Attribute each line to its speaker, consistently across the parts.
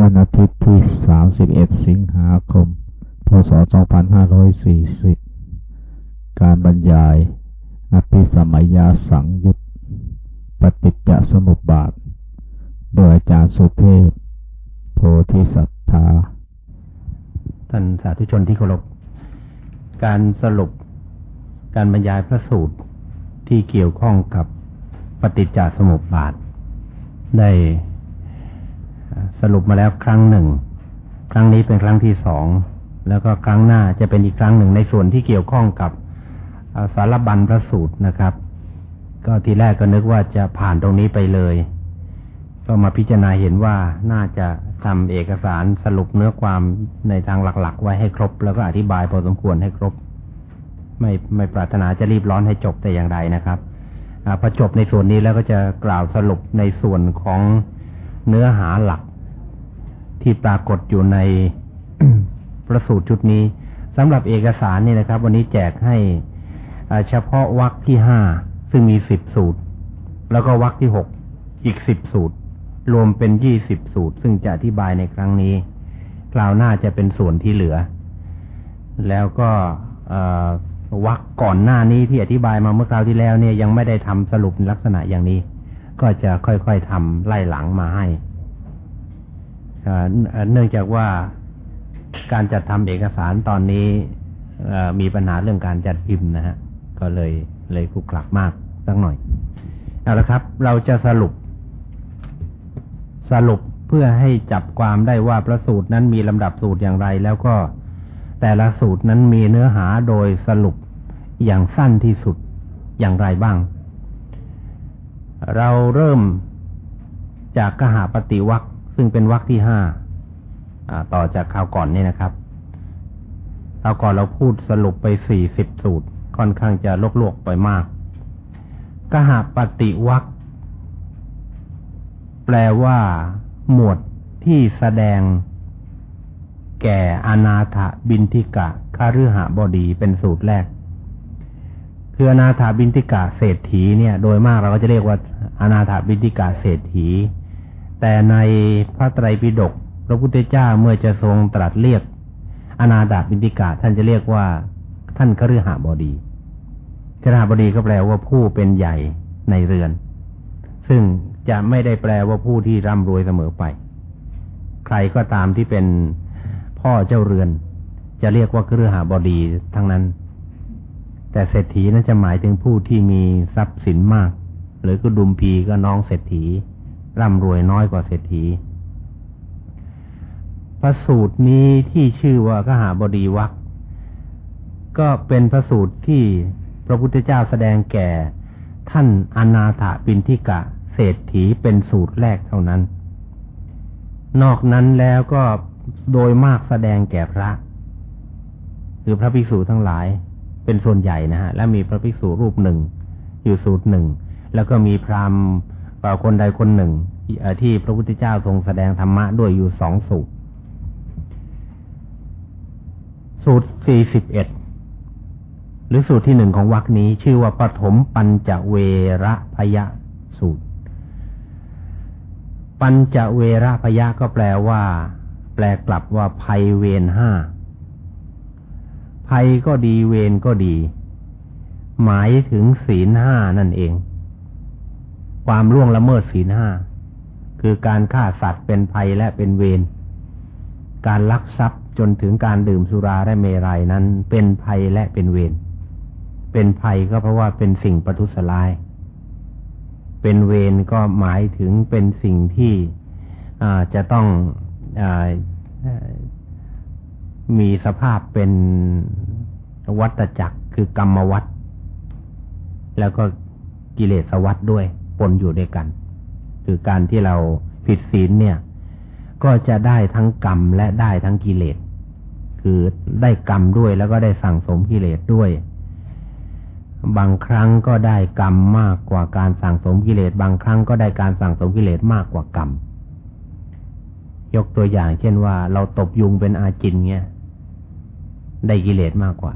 Speaker 1: วันอาทิตย์ที่ 31 สิงหาคม พศ 2540 การบรรยาย อภิสมัยยาสังยุตปฏิจจสมุปบาท โดยอาจารย์สุเทพ โพธิสัตธา
Speaker 2: ท่านสาธุชนที่เคารพ การสรุป การบรรยายพระสูตรที่เกี่ยวข้องกับปฏิจจสมุปบาท ได้ สรุปมาแล้วครั้งหนึ่ง ครั้งนี้เป็นครั้งที่สอง แล้วก็ครั้งหน้าจะเป็นอีกครั้งหนึ่งในส่วนที่เกี่ยวข้องกับสารบัญพระสูตรนะครับ ก็ทีแรกก็นึกว่าจะผ่านตรงนี้ไปเลย ก็มาพิจารณาเห็นว่าน่าจะทำเอกสารสรุปเนื้อความในทางหลัก ๆ ไว้ให้ครบ แล้วก็อธิบายพอสมควรให้ครบ ไม่ไม่ปรารถนาจะรีบร้อนให้จบแต่อย่างใดนะครับอพอจบในส่วนนี้แล้วก็จะกล่าวสรุปในส่วนของเนื้อหาหลัก ที่ปรากฏอยู่ในประสูตรชุดนี้สำหรับเอกสารนี่นะครับ วันนี้แจกให้เฉพาะวรรคที่ห้าซึ่งมีสิบสูตร แล้วก็วรรคที่หกอีกสิบสูตร รวมเป็นยี่สิบสูตร ซึ่งจะอธิบายในครั้งนี้ คราวหน้าจะเป็นส่วนที่เหลือ แล้วก็วรรคก่อนหน้านี้ที่อธิบายมาเมื่อคราวที่แล้วเนี่ยยังไม่ได้ทำสรุปลักษณะอย่างนี้ ก็จะค่อยๆทำไล่หลังมาให้ เนื่องจากว่าการจัดทำเอกสารตอนนี้มีปัญหาเรื่องการจัดพิมพ์นะฮะ ก็เลยเลยคุกคลักมากสักหน่อย เอาละครับ เราจะสรุป สรุปเพื่อให้จับความได้ว่าพระสูตรนั้นมีลำดับสูตรอย่างไร แล้วก็แต่ละสูตรนั้นมีเนื้อหาโดยสรุปอย่างสั้นที่สุดอย่างไรบ้าง เราเริ่มจากกหาปฏิวัค ซึ่งเป็นวัคที่ห้าต่อจากคราวก่อนนี่นะครับคราวก่อนเราพูดสรุปไปสี่สิบสูตร ค่อนข้างจะลวกๆไปมากกหาปฏิวัคแปลว่าหมวดที่แสดงแก่อนาถบินทิกะคาฤหบดีเป็นสูตรแรก คืออนาถาบินติกาเศรษฐีเนี่ย โดยมากเราก็จะเรียกว่าอนาถาบินติกาเศรษฐี แต่ในพระไตรปิฎกพระพุทธเจ้าเมื่อจะทรงตรัสเรียก อนาถาบินติกาท่านจะเรียกว่า ท่านคฤหบดีคฤหบดีก็แปลว่าผู้เป็นใหญ่ในเรือน ซึ่งจะไม่ได้แปลว่าผู้ที่ร่ำรวยเสมอไป ใครก็ตามที่เป็นพ่อเจ้าเรือน จะเรียกว่าคฤหบดีทั้งนั้น แต่เศรษฐีนั้นจะหมายถึงผู้ที่มีทรัพย์สินมาก หรือก็ดุมพีก็น้องเศรษฐี ร่ำรวยน้อยกว่าเศรษฐีพระสูตรนี้ที่ชื่อว่ากหาบดีวักก็เป็นพระสูตรที่พระพุทธเจ้าแสดงแก่ ท่านอนาถปินทิกะเศรษฐีเป็นสูตรแรกเท่านั้น นอกนั้นแล้วก็โดยมากแสดงแก่พระคือพระภิกษุทั้งหลายเป็นส่วนใหญ่นะฮะ และมีพระภิกษุรูปหนึ่งอยู่สูตรหนึ่ง แล้วก็มีพราหมณ์ คนใดคนหนึ่งที่พระพุทธเจ้าทรงแสดงธรรมะด้วยอยู่สองสูตร สูตรสี่สิบเอ็ดหรือสูตรที่หนึ่งของวรรคนี้ ชื่อว่าปฐมปัญจเวระพยะสูตร ปัญจเวระพยะก็แปลว่า แปลกลับว่าภัยเวรห้าภัยก็ดีเวรก็ดี หมายถึงศีลห้านั่นเอง ความล่วงละเมิดศีลห้าคือการฆ่าสัตว์เป็นภัยและเป็นเวรการลักทรัพย์จนถึงการดื่มสุราและเมรัยนั้น เป็นภัยและเป็นเวรเป็นภัยก็เพราะว่าเป็นสิ่งประทุษร้าย เป็นเวรก็หมายถึงเป็นสิ่งที่จะต้องอมีสภาพเป็นวัตจักรคือกรรมวัตแล้วก็กิเลสวัตด้วย ปนอยู่ด้วยกัน คือการที่เราผิดศีลเนี่ย ก็จะได้ทั้งกรรมและได้ทั้งกิเลส คือได้กรรมด้วยแล้วก็ได้สั่งสมกิเลสด้วย บางครั้งก็ได้กรรมมากกว่าการสั่งสมกิเลส บางครั้งก็ได้การสั่งสมกิเลสมากกว่ากรรม ยกตัวอย่าง เช่นว่า เราตบยุงเป็นอาจินเนี่ยได้กิเลสมากกว่า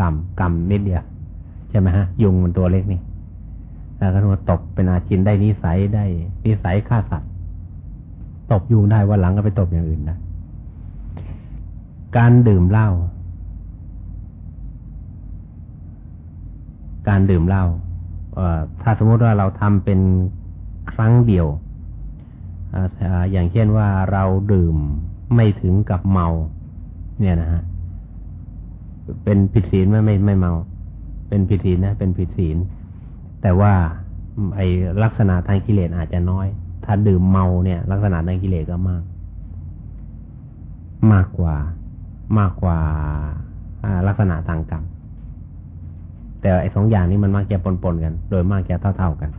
Speaker 2: กรรมกรรมนิดเดียวใช่ไหมฮะ ยุงมันตัวเล็กนี่ แล้วก็ตกเป็นอาชินได้นิสัยได้นิสัยฆ่าสัตว์ ตบยุงได้วันหลังก็ไปตบอย่างอื่นได้การดื่มเหล้าการดื่มเหล้าถ้าสมมติว่าเราทำเป็นครั้งเดียวอย่างเช่นว่าเราดื่มไม่ถึงกับเมา เนี่ยนะฮะเป็นผิดศีลไม่ไม่ไม่เมา เป็นผิดศีลนะ เป็นผิดศีล แต่ว่าไอลักษณะทางกิเลสอาจจะน้อย ถ้าดื่มเมาเนี่ย ลักษณะทางกิเลสก็มาก มากกว่ามากกว่าลักษณะทางกรรม แต่ไอ้สองอย่างนี้มันมักจะปนๆกัน โดยมากจะเท่าๆกัน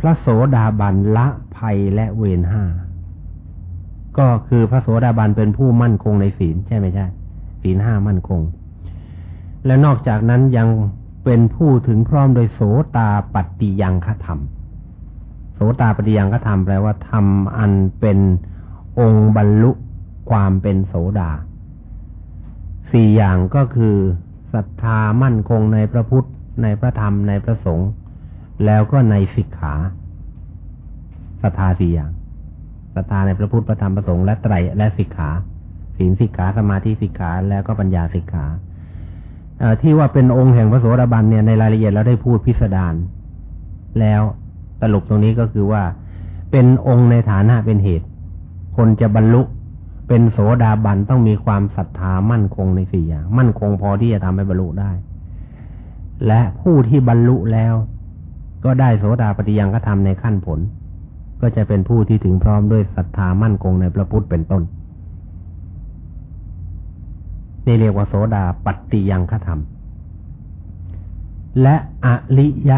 Speaker 2: พระโสดาบันละภัยและเวรห้า ก็คือพระโสดาบันเป็นผู้มั่นคงในศีลใช่ไหมใช่ ศีลห้ามั่นคง และนอกจากนั้นยัง เป็นผู้ถึงพร้อมโดยโสตาปฏิยังคธรรม โสตาปฏิยังคธรรมแปลว่าธรรมอันเป็นองค์บรรลุความเป็นโสดา สี่อย่างก็คือศรัทธามั่นคงในพระพุทธ ในพระธรรมในพระสงฆ์แล้วก็ในสิกขาศรัทธาสี่อย่างศรัทธาในพระพุทธพระธรรมพระสงฆ์และไตรและสิกขาศีลสิกขาสมาธิสิกขาแล้วก็ปัญญาสิกขา ที่ว่าเป็นองค์แห่งพระโสดาบันเนี่ยในรายละเอียดเราได้พูดพิสดารแล้วสรุปตรงนี้ก็คือว่า เป็นองค์ในฐานะเป็นเหตุ คนจะบรรลุเป็นโสดาบันต้องมีความศรัทธามั่นคงในสี่อย่าง มั่นคงพอที่จะทำให้บรรลุได้ และผู้ที่บรรลุแล้ว ก็ได้โสดาปฏิยังก็ทำในขั้นผล ก็จะเป็นผู้ที่ถึงพร้อมด้วยศรัทธามั่นคงในพระพุทธเป็นต้น นี่เรียกว่าโสดาปฏิยังคธรรม และอริย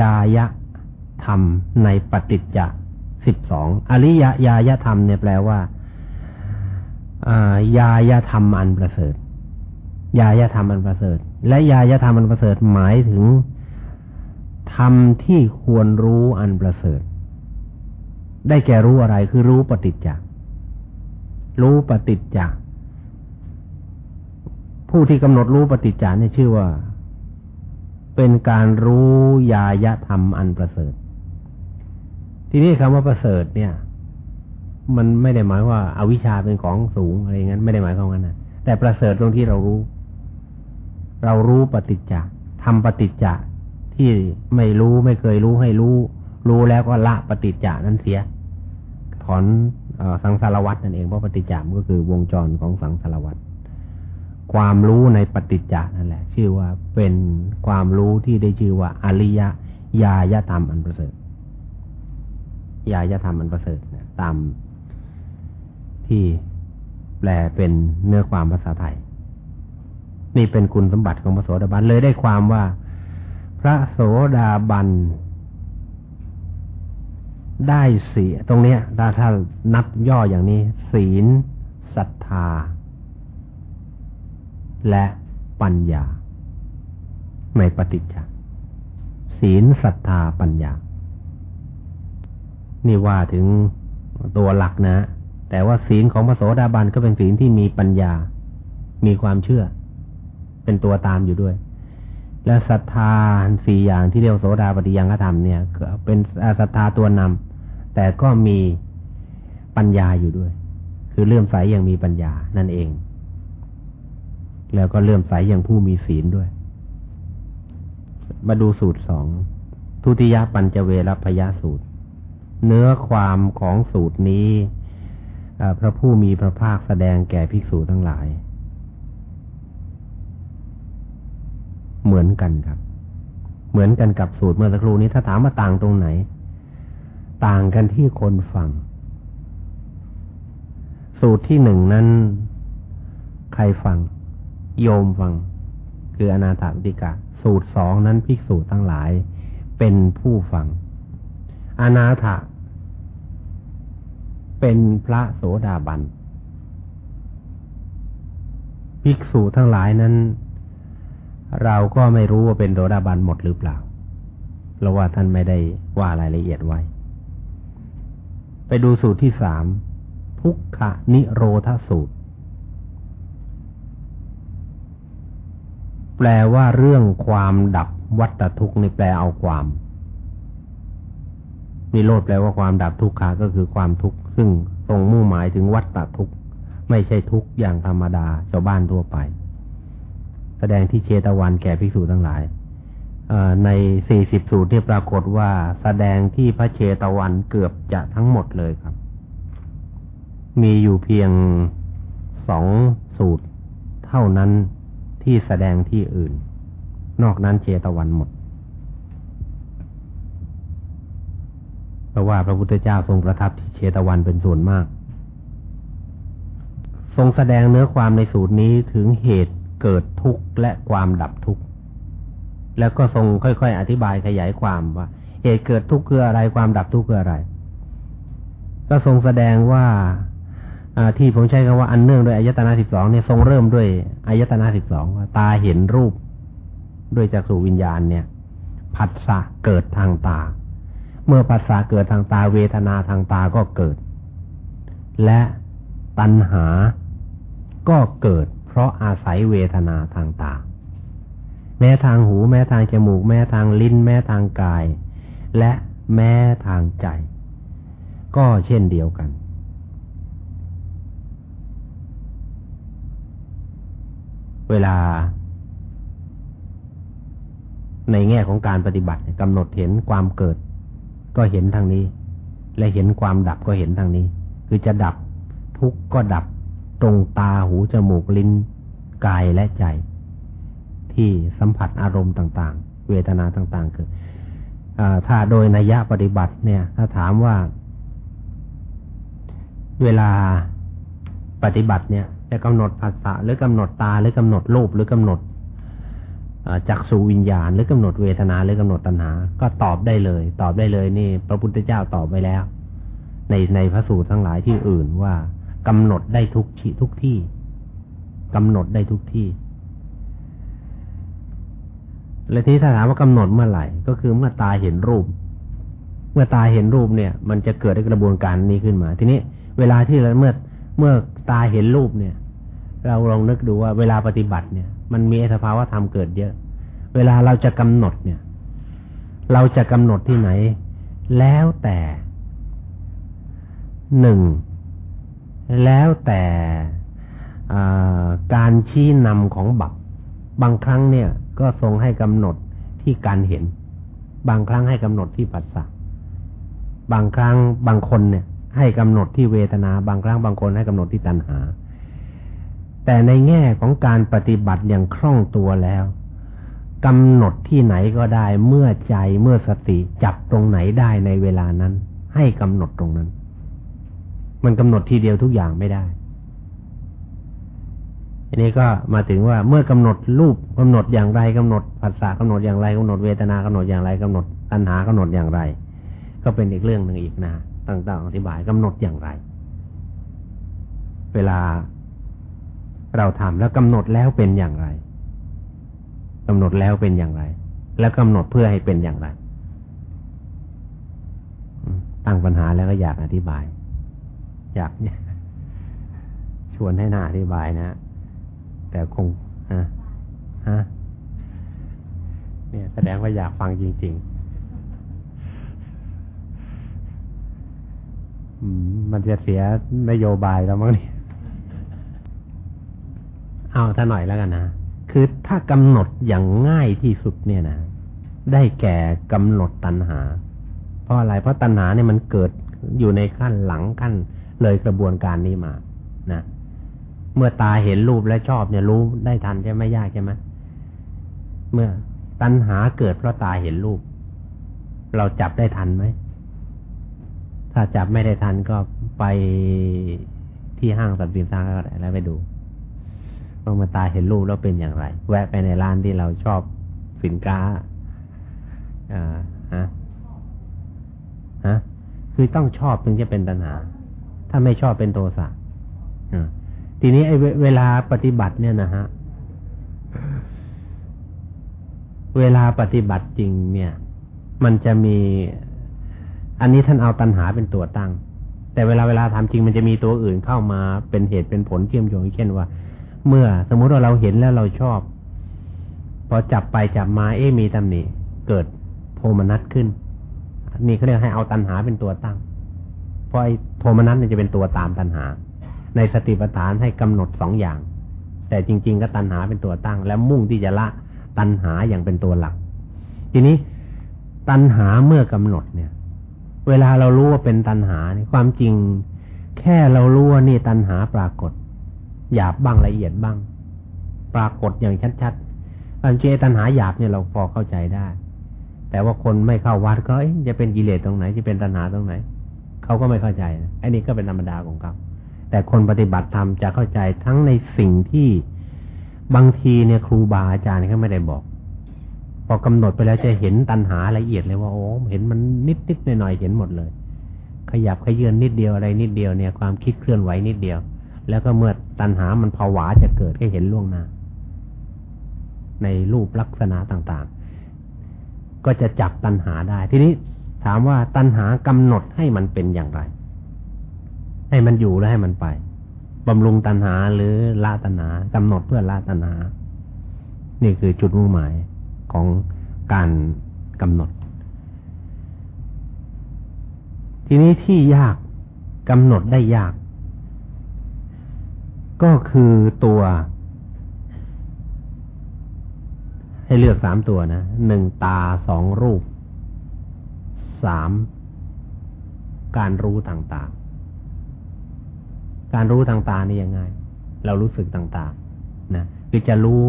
Speaker 2: ยายะธรรมในปฏิจจสิบสองอริยยายะธรรมเนี่ยแปลว่ายายธรรมอันประเสริฐ ยายธรรมอันประเสริฐ และยายธรรมอันประเสริฐหมายถึงธรรมที่ควรรู้อันประเสริฐ ได้แก่รู้อะไรคือรู้ปฏิจจรู้ปฏิจจ ผู้ที่กำหนดรู้ปฏิจจ์นี่ชื่อว่า เป็นการรู้ยายธรรมอันประเสริฐ ทีนี่คำว่าประเสริฐเนี่ย มันไม่ได้หมายว่าอาวิชชาเป็นของสูงอะไรอย่างนั้น ไม่ได้หมายความนั้นนะแต่ประเสริฐตรงที่เรารู้ เรารู้ปฏิจจะทำปฏิจจะที่ไม่รู้ไม่เคยรู้ให้รู้ รู้แล้วก็ละปฏิจจานั้นเสีย ถอนอสังสารวัตนั่นเองเพราะปฏิจจามก็คือวงจรของสังสารวัตร ความรู้ในปฏิจจานั่นแหละ ชื่อว่าเป็นความรู้ที่ได้ชื่อว่า อริยญาญธรรมอันประเสริฐญาญธรรมอันประเสริฐตามที่แปลเป็นเนื้อความภาษาไทย นี่เป็นคุณสมบัติของพระโสดาบันเลยได้ความว่า พระโสดาบันได้สีตรงเนี้ยถ้าถ้านับย่ออย่างนี้ ศีลศรัทธา และปัญญา ในปฏิจจศีลศรัทธาปัญญา นี่ว่าถึงตัวหลักนะ แต่ว่าศีลของพระโสดาบันก็เป็นศีลที่มีปัญญา มีความเชื่อ เป็นตัวตามอยู่ด้วย และศรัทธาสี่อย่างที่เรียกโสดาปฏิยังฆธรรมเนี่ยเป็นศรัทธาตัวนำแต่ก็มีปัญญาอยู่ด้วย คือเลื่อมใสอย่างมีปัญญานั่นเอง แล้วก็เลื่อมใสอย่างผู้มีศีลด้วย มาดูสูตรสองทุติยปัญจเวรพยาสูตร เนื้อความของสูตรนี้พระผู้มีพระภาคแสดงแก่ภิกษุทั้งหลาย เหมือนกันครับ เหมือนกันกับสูตรเมื่อสักครู่นี้ถ้าถามว่าต่างตรงไหน ต่างกันที่คนฟัง สูตรที่หนึ่งนั้น ใครฟัง โยมฟัง คืออนาถาติกะ สูตรสองนั้นภิกษุทั้งหลาย เป็นผู้ฟัง อนาถาเป็นพระโสดาบันภิกษุทั้งหลายนั้น เราก็ไม่รู้ว่าเป็นโสดาบันหมดหรือเปล่าเพราะว่าท่านไม่ได้ว่ารายละเอียดไว้ ไปดูสูตรที่สามทุกขนิโรธสูตร แปลว่าเรื่องความดับวัตทุกข์ในแปลเอาความนิโรธแปลว่าความดับทุกขาก็คือความทุกข์ซึ่งทรงมุ่งหมายถึงวัฏฏทุกข์ไม่ใช่ทุกข์อย่างธรรมดาชาวบ้านทั่วไป แสดงที่เชตวันแก่ภิกษุทั้งหลายในสี่สิบสูตรที่ปรากฏว่าแสดงที่พระเชตวันเกือบจะทั้งหมดเลยครับ มีอยู่เพียงสองสูตรเท่านั้น ที่แสดงที่อื่น นอกนั้นเชตวันหมด เพราะว่าพระพุทธเจ้าทรงประทับที่เชตวันเป็นส่วนมาก ทรงแสดงเนื้อความในสูตรนี้ถึงเหตุเกิดทุกข์และความดับทุกข์ แล้วก็ทรงค่อยๆ อธิบายขยายความว่า เหตุเกิดทุกข์คืออะไรความดับทุกข์คืออะไร ก็ทรงแสดงว่า ที่ผมใช้คำว่าอันเนื่องด้วยอายตนะสิบสองเนี่ยทรงเริ่มด้วยอายตนะสิบสองตาเห็นรูปด้วยจักษุวิญญาณเนี่ยผัสสะเกิดทางตา เมื่อผัสสะเกิดทางตาเวทนาทางตาก็เกิด และตัณหาก็เกิด เพราะอาศัยเวทนาทางตา แม้ทางหูแม้ทางจมูก แม้ทางลิ้น แม้ทางกาย และแม้ทางใจ ก็เช่นเดียวกัน เวลา ในแง่ของการปฏิบัติกำหนดเห็นความเกิด ก็เห็นทางนี้ และเห็นความดับก็เห็นทางนี้ คือจะดับทุกข์ก็ดับตรงตาหูจมูกลิ้น กายและใจ ที่สัมผัสอารมณ์ต่างๆ เวทนาต่างๆคือถ้าโดยนัยปฏิบัติเนี่ย ถ้าถามว่า เวลาปฏิบัติเนี่ย จะกำหนดภาษาหรือกำหนดตาหรือกำหนดรูปหรือกำหนดจักสูวิญญาณ หรือกำหนดเวทนาหรือกำหนดตัณหา ก็ตอบได้เลย ตอบได้เลยนี่ พระพุทธเจ้าตอบไปแล้ว ในในพระสูตรทั้งหลายที่อื่นว่ากำหนดได้ทุกที่ทุกที่กำหนดได้ทุกที่ และที่ถ้าถามว่ากำหนดเมื่อไหร่ ก็คือเมื่อตาเห็นรูป เมื่อตาเห็นรูปเนี่ย มันจะเกิดกระบวนการนี้ขึ้นมา ทีนี้เวลาที่เราเมื่อเมื่อตาเห็นรูปเนี่ย เราลองนึกดูว่าเวลาปฏิบัติเนี่ย มันมีสภาวะธรรมเกิดเยอะ เวลาเราจะกำหนดเนี่ย เราจะกำหนดที่ไหน แล้วแต่หนึ่งแล้วแต่การชี้นำของบับบางครั้งเนี่ย ก็ทรงให้กำหนดที่การเห็น บางครั้งให้กำหนดที่ปัสสะบางครั้งบางคนเนี่ย ให้กำหนดที่เวทนา บางครั้งบางคนให้กำหนดที่ตัณหา แต่ในแง่ของการปฏิบัติอย่างคล่องตัวแล้วกำหนดที่ไหนก็ได้เมื่อใจเมื่อสติจับตรงไหนได้ในเวลานั้น ให้กำหนดตรงนั้น มันกำหนดทีเดียวทุกอย่างไม่ได้อันนี้ก็มาถึงว่าเมื่อกำหนดรูปกำหนดอย่างไรกำหนดภาษากำหนดอย่างไรกำหนดเวทนากำหนดอย่างไรกำหนดตัณหากำหนดอย่างไร ก็เป็นอีกเรื่องหนึ่งอีกนะต่างๆอธิบายกำหนดอย่างไร เวลา เราทำแล้วกำหนดแล้วเป็นอย่างไรกำหนดแล้วเป็นอย่างไร แล้วกำหนดเพื่อให้เป็นอย่างไร ตั้งปัญหาแล้วก็อยากอธิบาย อยากเนี่ยชวนให้น่าอธิบายนะแต่คงฮะฮะเนี่ย แสดงว่าอยากฟังจริง ๆ มันจะเสียนโยบายแล้วมั้งเนี่ย เอาถ้าหน่อยแล้วกันนะ คือถ้ากำหนดอย่างง่ายที่สุดเนี่ยนะ ได้แก่กำหนดตัณหา เพราะอะไร เพราะตัณหาเนี่ยมันเกิดอยู่ในขั้นหลังขั้นเลยกระบวนการนี้มา นะ เมื่อตาเห็นรูปและชอบเนี่ยรู้ได้ทันใช่ไหมยากใช่ไหมเมื่อตัณหาเกิดเพราะตาเห็นรูป เราจับได้ทันไหม ถ้าจับไม่ได้ทันก็ไปที่ห้างสัตว์สินค้าก็ได้แล้วไปดู เมื่อมาตาเห็นรูปแล้วเป็นอย่างไร แวะไปในร้านที่เราชอบสินค้าอ่าฮะฮะคือต้องชอบถึงจะเป็นตัณหา ถ้าไม่ชอบเป็นโทสะทีนี้ไอ้เวลาปฏิบัติเนี่ยนะฮะ เวลาปฏิบัติจริงเนี่ย มันจะมี อันนี้ท่านเอาตัณหาเป็นตัวตั้ง แต่เวลาเวลาทำจริงมันจะมีตัวอื่นเข้ามาเป็นเหตุเป็นผลเชื่อมโยงเช่นว่า เมื่อสมมุติว่าเราเห็นแล้วเราชอบ พอจับไปจับมาเอ๊มีตำหนิเกิดโทมนัสขึ้นนี่เขาเรียกให้เอาตัณหาเป็นตัวตั้ง เพราะไอ้โทมนัสเนี่ยจะเป็นตัวตามตัณหา ในสติปัฏฐานให้กำหนดสองอย่าง แต่จริง ๆ ก็ตัณหาเป็นตัวตั้ง และมุ่งที่จะละตัณหาอย่างเป็นตัวหลัก ทีนี้ตัณหาเมื่อกำหนดเนี่ย เวลาเรารู้ว่าเป็นตัณหาเนี่ยความจริงแค่เรารู้ว่านี่ตัณหาปรากฏ หยาบบ้างละเอียดบ้าง ปรากฏอย่างชัดๆความจตัณหาหยาบเนี่ยเราพอเข้าใจได้ แต่ว่าคนไม่เข้าวัดก็จะเป็นกิเลสตรงไหนจะเป็นตัณหาตรงไหนเขาก็ไม่เข้าใจอันนี้ก็เป็นธรรมดาของเขาแต่คนปฏิบัติธรรมจะเข้าใจทั้งในสิ่งที่บางทีเนี่ยครูบาอาจารย์เขาไม่ได้บอก พอกำหนดไปแล้วจะเห็นตัณหาละเอียดเลยว่าโอ้เห็นมันนิดนิดหน่อยหน่อยเห็นหมดเลย ขยับขยื่นนิดเดียวอะไรนิดเดียวเนี่ยความคิดเคลื่อนไหวนิดเดียว แล้วก็เมื่อตัณหามันผวาจะเกิดให้เห็นล่วงหน้า ในรูปลักษณะต่างๆ ก็จะจับตัณหาได้ ทีนี้ถามว่าตัณหากำหนดให้มันเป็นอย่างไร ให้มันอยู่แล้วให้มันไปบำรุงตัณหาหรือละตัณหากำหนดเพื่อละตัณหา นี่คือจุดมุ่งหมายของการกำหนด ทีนี้ที่ยากกำหนดได้ยาก ก็คือตัว ให้เลือกสามตัวนะหนึ่งตาสองรูปสามการรู้ต่างๆ การรู้ต่างๆนี่ยังไง เรารู้สึกต่างๆ นะคือจะรู้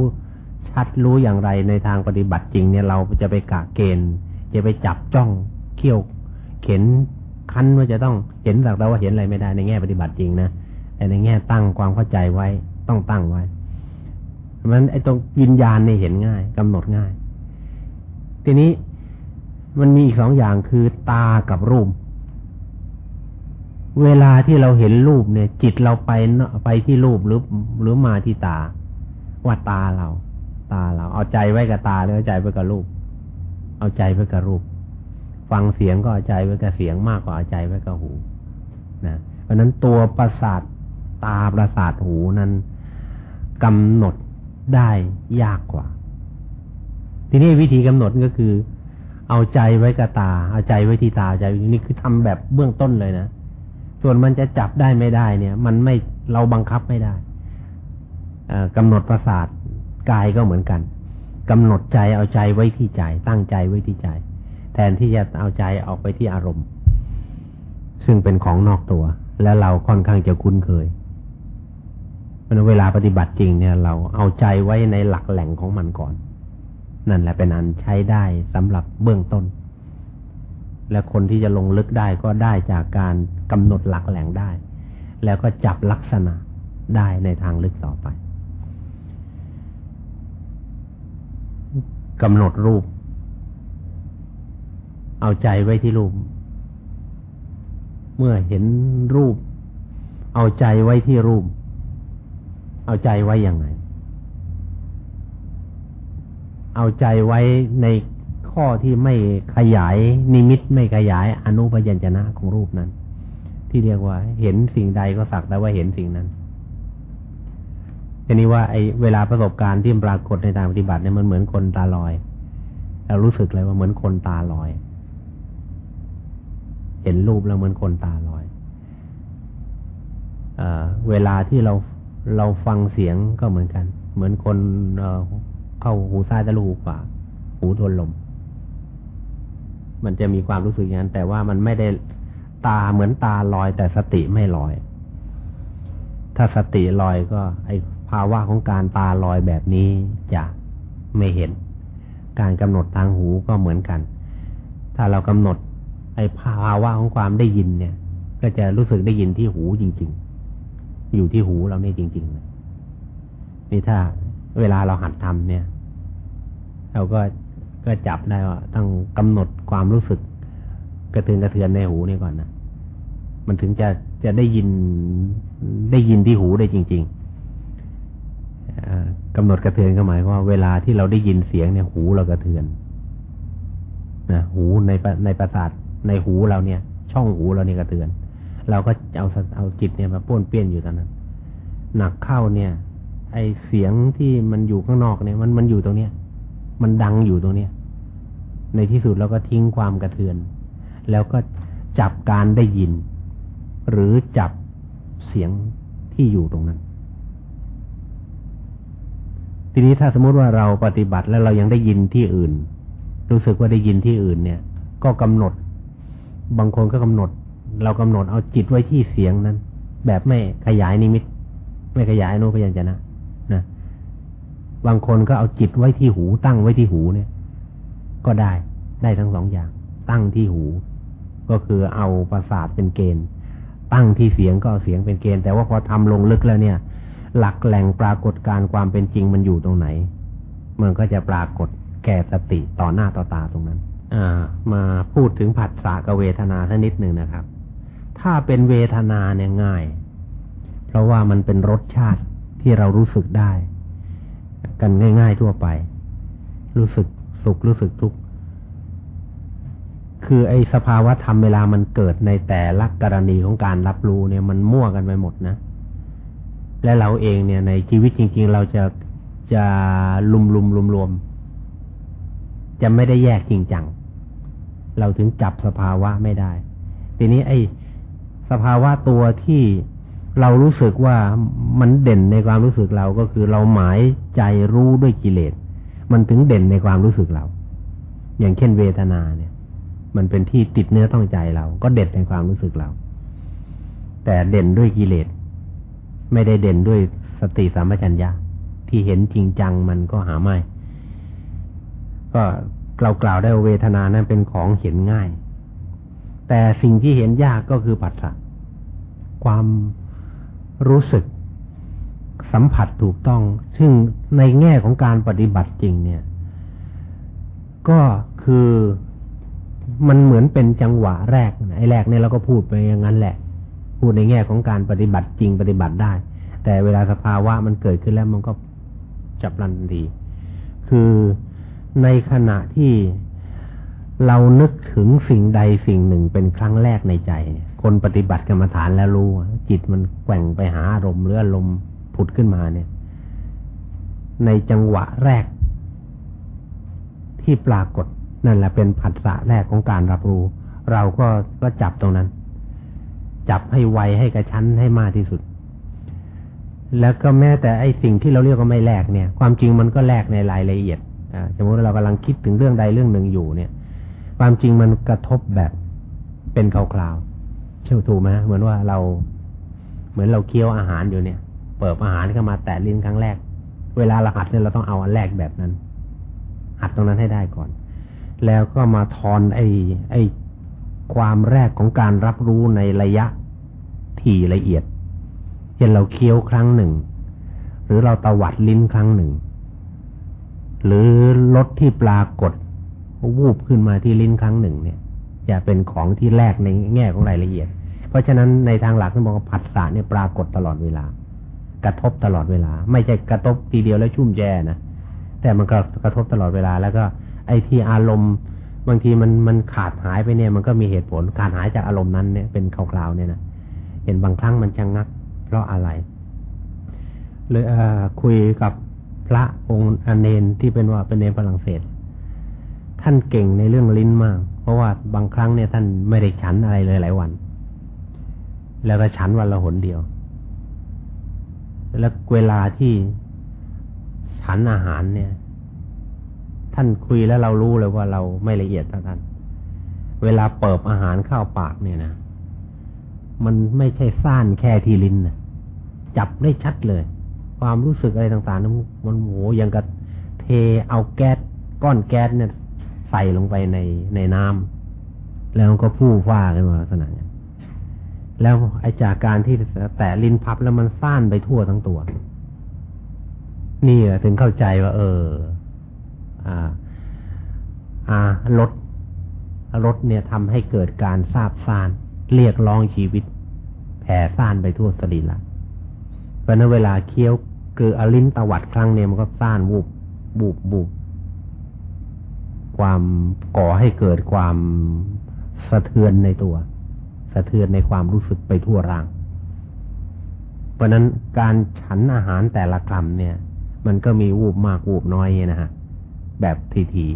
Speaker 2: ชัดรู้อย่างไรในทางปฏิบัติจริง เนี่ยเราจะไปกะเกณฑ์จะไปจับจ้องเขี่ยวเข็นคันว่าจะต้องเห็นสักแต่ว่าเห็นอะไรไม่ได้ในแง่ปฏิบัติจริงนะ แต่ในแง่ตั้งความเข้าใจไว้ ต้องตั้งไว้เพราะฉะนั้นไอ้ตรงวิญญาณเนี่ยเห็นง่ายกำหนดง่าย ทีนี้มันมีอีกสองอย่างคือตากับรูป เวลาที่เราเห็นรูปเนี่ย จิตเราไปไปที่รูปหรือหรือมาที่ตา ว่าตาเรา ตาเรา เอาใจไว้กับตาหรือเอาใจไว้กับรูป เอาใจไว้กับรูป ฟังเสียงก็เอาใจไว้กับเสียงมากกว่าเอาใจไว้กับหูนะเพราะนั้นตัวประสาท ตาประสาทหูนั้นกำหนดได้ยากกว่า ทีนี้วิธีกำหนดก็คือ เอาใจไว้กับตา เอาใจไว้ที่ตาใจนี่คือทำแบบเบื้องต้นเลยนะส่วนมันจะจับได้ไม่ได้เนี่ย มันไม่เราบังคับไม่ได้กำหนดประสาทกายก็เหมือนกันกำหนดใจเอาใจไว้ที่ใจ ตั้งใจไว้ที่ใจ แทนที่จะเอาใจออกไปที่อารมณ์ ซึ่งเป็นของนอกตัว และเราค่อนข้างจะคุ้นเคย ราะเวลาปฏิบัติจริงเนี่ย เราเอาใจไว้ในหลักแหล่งของมันก่อน นั่นแหละเป็นอันใช้ได้สำหรับเบื้องต้น และคนที่จะลงลึกได้ก็ได้จากการกำหนดหลักแหล่งได้ แล้วก็จับลักษณะได้ในทางลึกต่อไปกำหนดรูป เอาใจไว้ที่รูป เมื่อเห็นรูป เอาใจไว้ที่รูป เอาใจไว้อย่างไง เอาใจไว้ในข้อที่ไม่ขยายนิมิตไม่ขยายอนุพยัญชนะของรูปนั้น ที่เรียกว่า เห็นสิ่งใดก็สักแต่ว่าเห็นสิ่งนั้นทีนี้ว่าไอ้เวลาประสบการณ์ที่ปรากฏในทางปฏิบัติเนี่ยมันเหมือนคนตาลอยเรารู้สึกเลยว่าเหมือนคนตาลอย เห็นรูปแล้วเหมือนคนตาลอยเอเวลาที่เรา เราฟังเสียงก็เหมือนกัน เหมือนคนเข้าหูซ้ายทะลุหูขวาหูทวนลม มันจะมีความรู้สึกอย่างนั้น แต่ว่ามันไม่ได้ตาเหมือนตาลอย แต่สติไม่ลอย ถ้าสติลอยก็ ไอภาวะของการตาลอยแบบนี้จะไม่เห็น การกำหนดทางหูก็เหมือนกัน ถ้าเรากำหนด ไอภาวะของความได้ยินเนี่ย ก็จะรู้สึกได้ยินที่หูจริง ๆ อยู่ที่หูเราเนี่ยจริงๆนี่ถ้าเวลาเราหัดทำเนี่ย เราก็ก็จับได้ว่าต้องกำหนดความรู้สึก กระเทือนกระเทือนในหูนี่ก่อนนะมันถึงจะจะได้ยินได้ยินที่หูได้จริงๆกำหนดกระเทือนก็หมายว่าเวลาที่เราได้ยินเสียงเนี่ย หูเรากระเทือนนะหูในในประสาทในหูเราเนี่ย ช่องหูเราเนี่ยกระเทือน เราก็เอาเอาจิตเนี่ยมาป้วนเปี้ยนอยู่ตอนนั้น หนักเข้าเนี่ย ไอเสียงที่มันอยู่ข้างนอกเนี่ย มันมันอยู่ตรงเนี้ย มันดังอยู่ตรงเนี้ย ในที่สุดเราก็ทิ้งความกระเทือน แล้วก็จับการได้ยิน หรือจับเสียงที่อยู่ตรงนั้น ทีนี้ถ้าสมมติว่าเราปฏิบัติแล้วเรายังได้ยินที่อื่น รู้สึกว่าได้ยินที่อื่นเนี่ย ก็กำหนด บางคนก็กำหนด เรากำหนดเอาจิตไว้ที่เสียงนั้น แบบไม่ขยายนิมิต ไม่ขยายอนุพยัญชนะนะบางคนก็เอาจิตไว้ที่หู ตั้งไว้ที่หูเนี่ย ก็ได้ได้ทั้งสองอย่าง ตั้งที่หู ก็คือเอาประสาทเป็นเกณฑ์ ตั้งที่เสียงก็เอาเสียงเป็นเกณฑ์ แต่ว่าพอทำลงลึกแล้วเนี่ย หลักแหล่งปรากฏการความเป็นจริงมันอยู่ตรงไหน มันก็จะปรากฏแก่สติต่อหน้าต่อตาตรงนั้น อ่า มาพูดถึงผัสสะกเวทนาสักนิดหนึ่งนะครับ ถ้าเป็นเวทนาเนี่ยง่าย เพราะว่ามันเป็นรสชาติที่เรารู้สึกได้ กันง่าย ๆทั่วไป รู้สึกสุขรู้สึกทุกข์คือไอ้สภาวะธรรมเวลามันเกิดในแต่ละกรณีของการรับรู้เนี่ยมันมั่วกันไปหมดนะ และเราเองเนี่ยในชีวิตจริง ๆ เราจะจะลุมลุมรวมรวมจะไม่ได้แยกจริงจัง เราถึงจับสภาวะไม่ได้ ทีนี้ไอ้ สภาวะตัวที่เรารู้สึกว่ามันเด่นในความรู้สึกเราก็คือเราหมายใจรู้ด้วยกิเลส มันถึงเด่นในความรู้สึกเรา อย่างเช่นเวทนาเนี่ย มันเป็นที่ติดเนื้อต้องใจเรา ก็เด่นในความรู้สึกเรา แต่เด่นด้วยกิเลส ไม่ได้เด่นด้วยสติสัมปชัญญะที่เห็นจริงจังมันก็หาไม่ ก็เรากล่าวได้เวทนานั้นเป็นของเห็นง่าย แต่สิ่งที่เห็นยากก็คือปัสสะความรู้สึกสัมผัสถูกต้อง ซึ่งในแง่ของการปฏิบัติจริงเนี่ย ก็คือมันเหมือนเป็นจังหวะแรกไอ้แรกเนี่ยเราก็พูดไปอย่างนั้นแหละ พูดในแง่ของการปฏิบัติจริงปฏิบัติได้ แต่เวลาสภาวะมันเกิดขึ้นแล้วมันก็จับรันทันทีคือในขณะที่ เรานึกถึงสิ่งใดสิ่งหนึ่งเป็นครั้งแรกในใจ คนปฏิบัติกรรมฐานแล้วรู้ จิตมันแกว่งไปหาอารมณ์หรืออารมณ์ผุดขึ้นมาเนี่ย ในจังหวะแรก ที่ปรากฏนั่นแหละเป็นผัสสะแรกของการรับรู้ เราก็ก็จับตรงนั้น จับให้ไวให้กระชั้นให้มากที่สุด แล้วก็แม้แต่ไอ้สิ่งที่เราเรียกว่าไม่แลกเนี่ย ความจริงมันก็แลกในรายละเอียดสมมติเรากำลังคิดถึงเรื่องใดเรื่องหนึ่งอยู่เนี่ย ความจริงมันกระทบแบบเป็นคราวๆเชื่อถูกไหมเหมือนว่าเรา เหมือนเราเคี้ยวอาหารอยู่เนี่ย เปิดอาหารเข้ามาแตะลิ้นครั้งแรก เวลาเราหัดเนี่ยเราต้องเอาอันแรกแบบนั้น หัดตรงนั้นให้ได้ก่อน แล้วก็มาทอนไอ้ไอ้ความแรกของการรับรู้ในระยะถี่ละเอียดเช่นเราเคี้ยวครั้งหนึ่ง หรือเราตวัดลิ้นครั้งหนึ่ง หรือรสที่ปรากฏ วูบขึ้นมาที่ลิ้นครั้งหนึ่งเนี่ย จะเป็นของที่แรกในแง่ของรายละเอียด เพราะฉะนั้นในทางหลักท่านบอกว่าผัสสะเนี่ยปรากฏตลอดเวลา กระทบตลอดเวลา ไม่ใช่กระทบทีเดียวแล้วชุ่มแย่นะแต่มันก็กระทบตลอดเวลา แล้วก็ไอ้ที่อารมณ์บางทีมันมันขาดหายไปเนี่ย มันก็มีเหตุผลขาดหายจากอารมณ์นั้นเนี่ยเป็นคราวๆเนี่ยนะเห็นบางครั้งมันชะงงัก เพราะอะไรเลยคุยกับพระองค์อเนนที่เป็นว่าเป็นเนนฝรั่งเศส ท่านเก่งในเรื่องลิ้นมาก เพราะว่าบางครั้งเนี่ยท่านไม่ได้ฉันอะไรเลยหลายวัน แล้วก็ฉันวันละหนเดียว แล้วเวลาที่ฉันอาหารเนี่ย ท่านคุยแล้วเรารู้เลยว่าเราไม่ละเอียดเท่าท่านเวลาเปิบอาหารเข้าปากเนี่ยนะมันไม่ใช่ซ่านแค่ที่ลิ้นนะจับได้ชัดเลย ความรู้สึกอะไรต่างๆนั้นมันโหยังกับเทเอาแก๊สก้อนแก๊สเนี่ย ใส่ลงไปในในน้ำแล้วก็พู่ฟ้ากันมาลักษณะนี้แล้วไอจากการที่แต่ลิ้นพับแล้วมันซ่านไปทั่วทั้งตัว นี่ถึงเข้าใจว่า เออ อ่า อ่ารถรถเนี่ยทำให้เกิดการซาบซ่าน เรียกร้องชีวิต แผ่ซ่านไปทั่วสรีระเพราะนั้นเวลาเคี้ยว คืออลิ้นตวัดครั้งเนี่ยมันก็ซ่านวูบบูบบูบ ความก่อให้เกิดความสะเทือนในตัว สะเทือนในความรู้สึกไปทั่วร่าง เพราะนั้นการฉันอาหารแต่ละคำเนี่ย มันก็มีวูบมากวูบน้อยนะฮะแบบทีที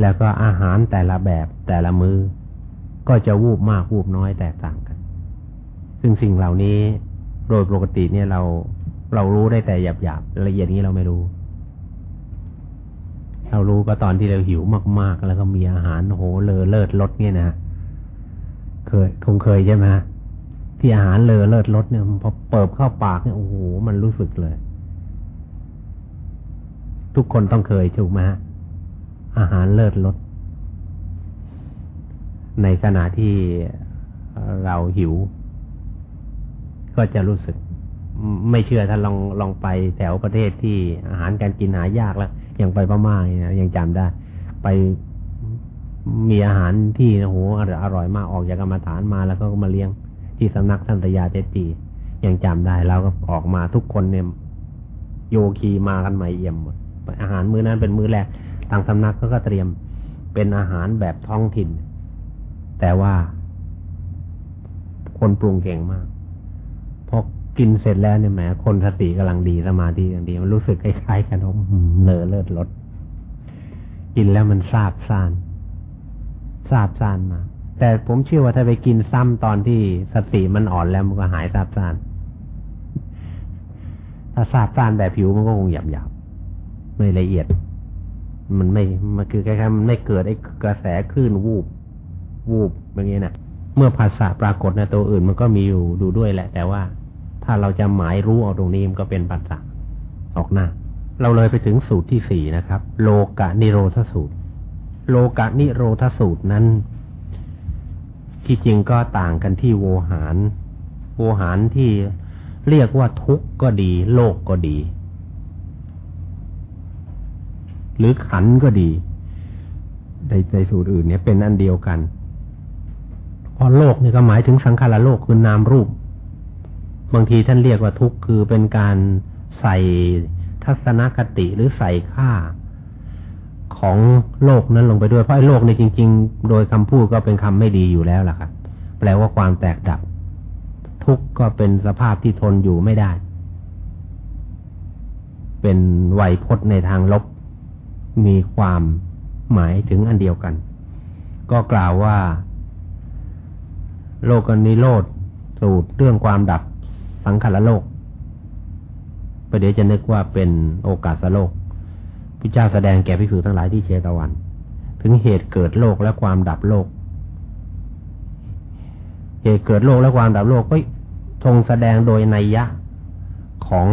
Speaker 2: แล้วก็อาหารแต่ละแบบแต่ละมือก็จะวูบมากวูบน้อยแตกต่างกัน ซึ่งสิ่งเหล่านี้โดยปกติเนี่ยเราเรารู้ได้แต่หยาบๆละเอียดนี้เราไม่รู้ เรารู้ก็ตอนที่เราหิวมากๆ แล้วก็มีอาหารโหเลอเลิศรสเนี่ยนะเคยคงเคยใช่ไหมที่อาหารเลอเลิศรสเนี่ยพอเปิบเข้าปากเนี่ยโอ้โหมันรู้สึกเลย ทุกคนต้องเคยถูกไหมอาหารเลิศรสในขณะที่เราหิว ก็จะรู้สึก ไม่เชื่อถ้าลองลองไปแถวประเทศที่อาหารการกินหายากแล้ว ยังไปพม่าเนี่ยยังจำได้ ไปมีอาหารที่โอ้โหอร่อยมากออกจากกรรมฐานมาแล้วก็มาเลี้ยงที่สำนักท่านตยาเจตียังจำได้เราก็ออกมาทุกคนเนี่ยโยคีมากันใหม่เอี่ยมหมดอาหารมื้อนั้นเป็นมื้อแรกทางสำนักก็เตรียมเป็นอาหารแบบท้องถิ่น แต่ว่าคนปรุงเก่งมาก กินเสร็จแล้วเนี่ยแหมคนสติกำลังดีสมาธิอย่างดี มันรู้สึกคล้ายๆกันว่าเลอเลิศรสกินแล้วมันซาบซ่านซาบซ่านมา แต่ผมเชื่อว่าถ้าไปกินซ้ำตอนที่สติมันอ่อนแล้วมันก็หายซาบซ่านถ้าซาบซ่านแบบผิวมันก็คงหยาบๆไม่ละเอียด มันไม่มันคือคล้ายๆมันไม่เกิดไอ้กระแสคลื่นวูบ วูบอย่างนี้ยนะเมื่อภาษาปรากฏในตัวอื่นมันก็มีอยู่ดูด้วยแหละ แต่ว่า ถ้าเราจะหมายรู้เอาตรงนี้มันก็เป็นปัจจัออกหน้า เราเลยไปถึงสูตรที่สี่นะครับ โลกะนิโรธสูตร โลกะนิโรธสูตรนั้น ที่จริงก็ต่างกันที่โวหาร โวหารที่เรียกว่าทุกข์ก็ดี โลกก็ดี หรือขันก็ดี ในในสูตรอื่นเนี่ยเป็นอันเดียวกัน เพราะโลกนี่ก็หมายถึงสังขารโลกคือนามรูป บางทีท่านเรียกว่าทุกข์คือเป็นการใส่ทัศนคติหรือใส่ค่าของโลกนั้นลงไปด้วย เพราะไอ้โลกในจริง ๆ โดยคำพูดก็เป็นคำไม่ดีอยู่แล้วล่ะครับ แปลว่าความแตกดับ ทุกข์ก็เป็นสภาพที่ทนอยู่ไม่ได้ เป็นไวยพจน์ในทางลบ มีความหมายถึงอันเดียวกัน ก็กล่าวว่า โลกนิโรธสูตรเรื่องความดับ สังขารโลกประเดี๋ยวจะนึกว่าเป็นโอกาสโลกพระเจ้าแสดงแก่พิสูจทั้งหลายที่เชตวัน ถึงเหตุเกิดโลกและความดับโลก เหตุเกิดโลกและความดับโลกก็ทรงแสดงโดยนัยยะของ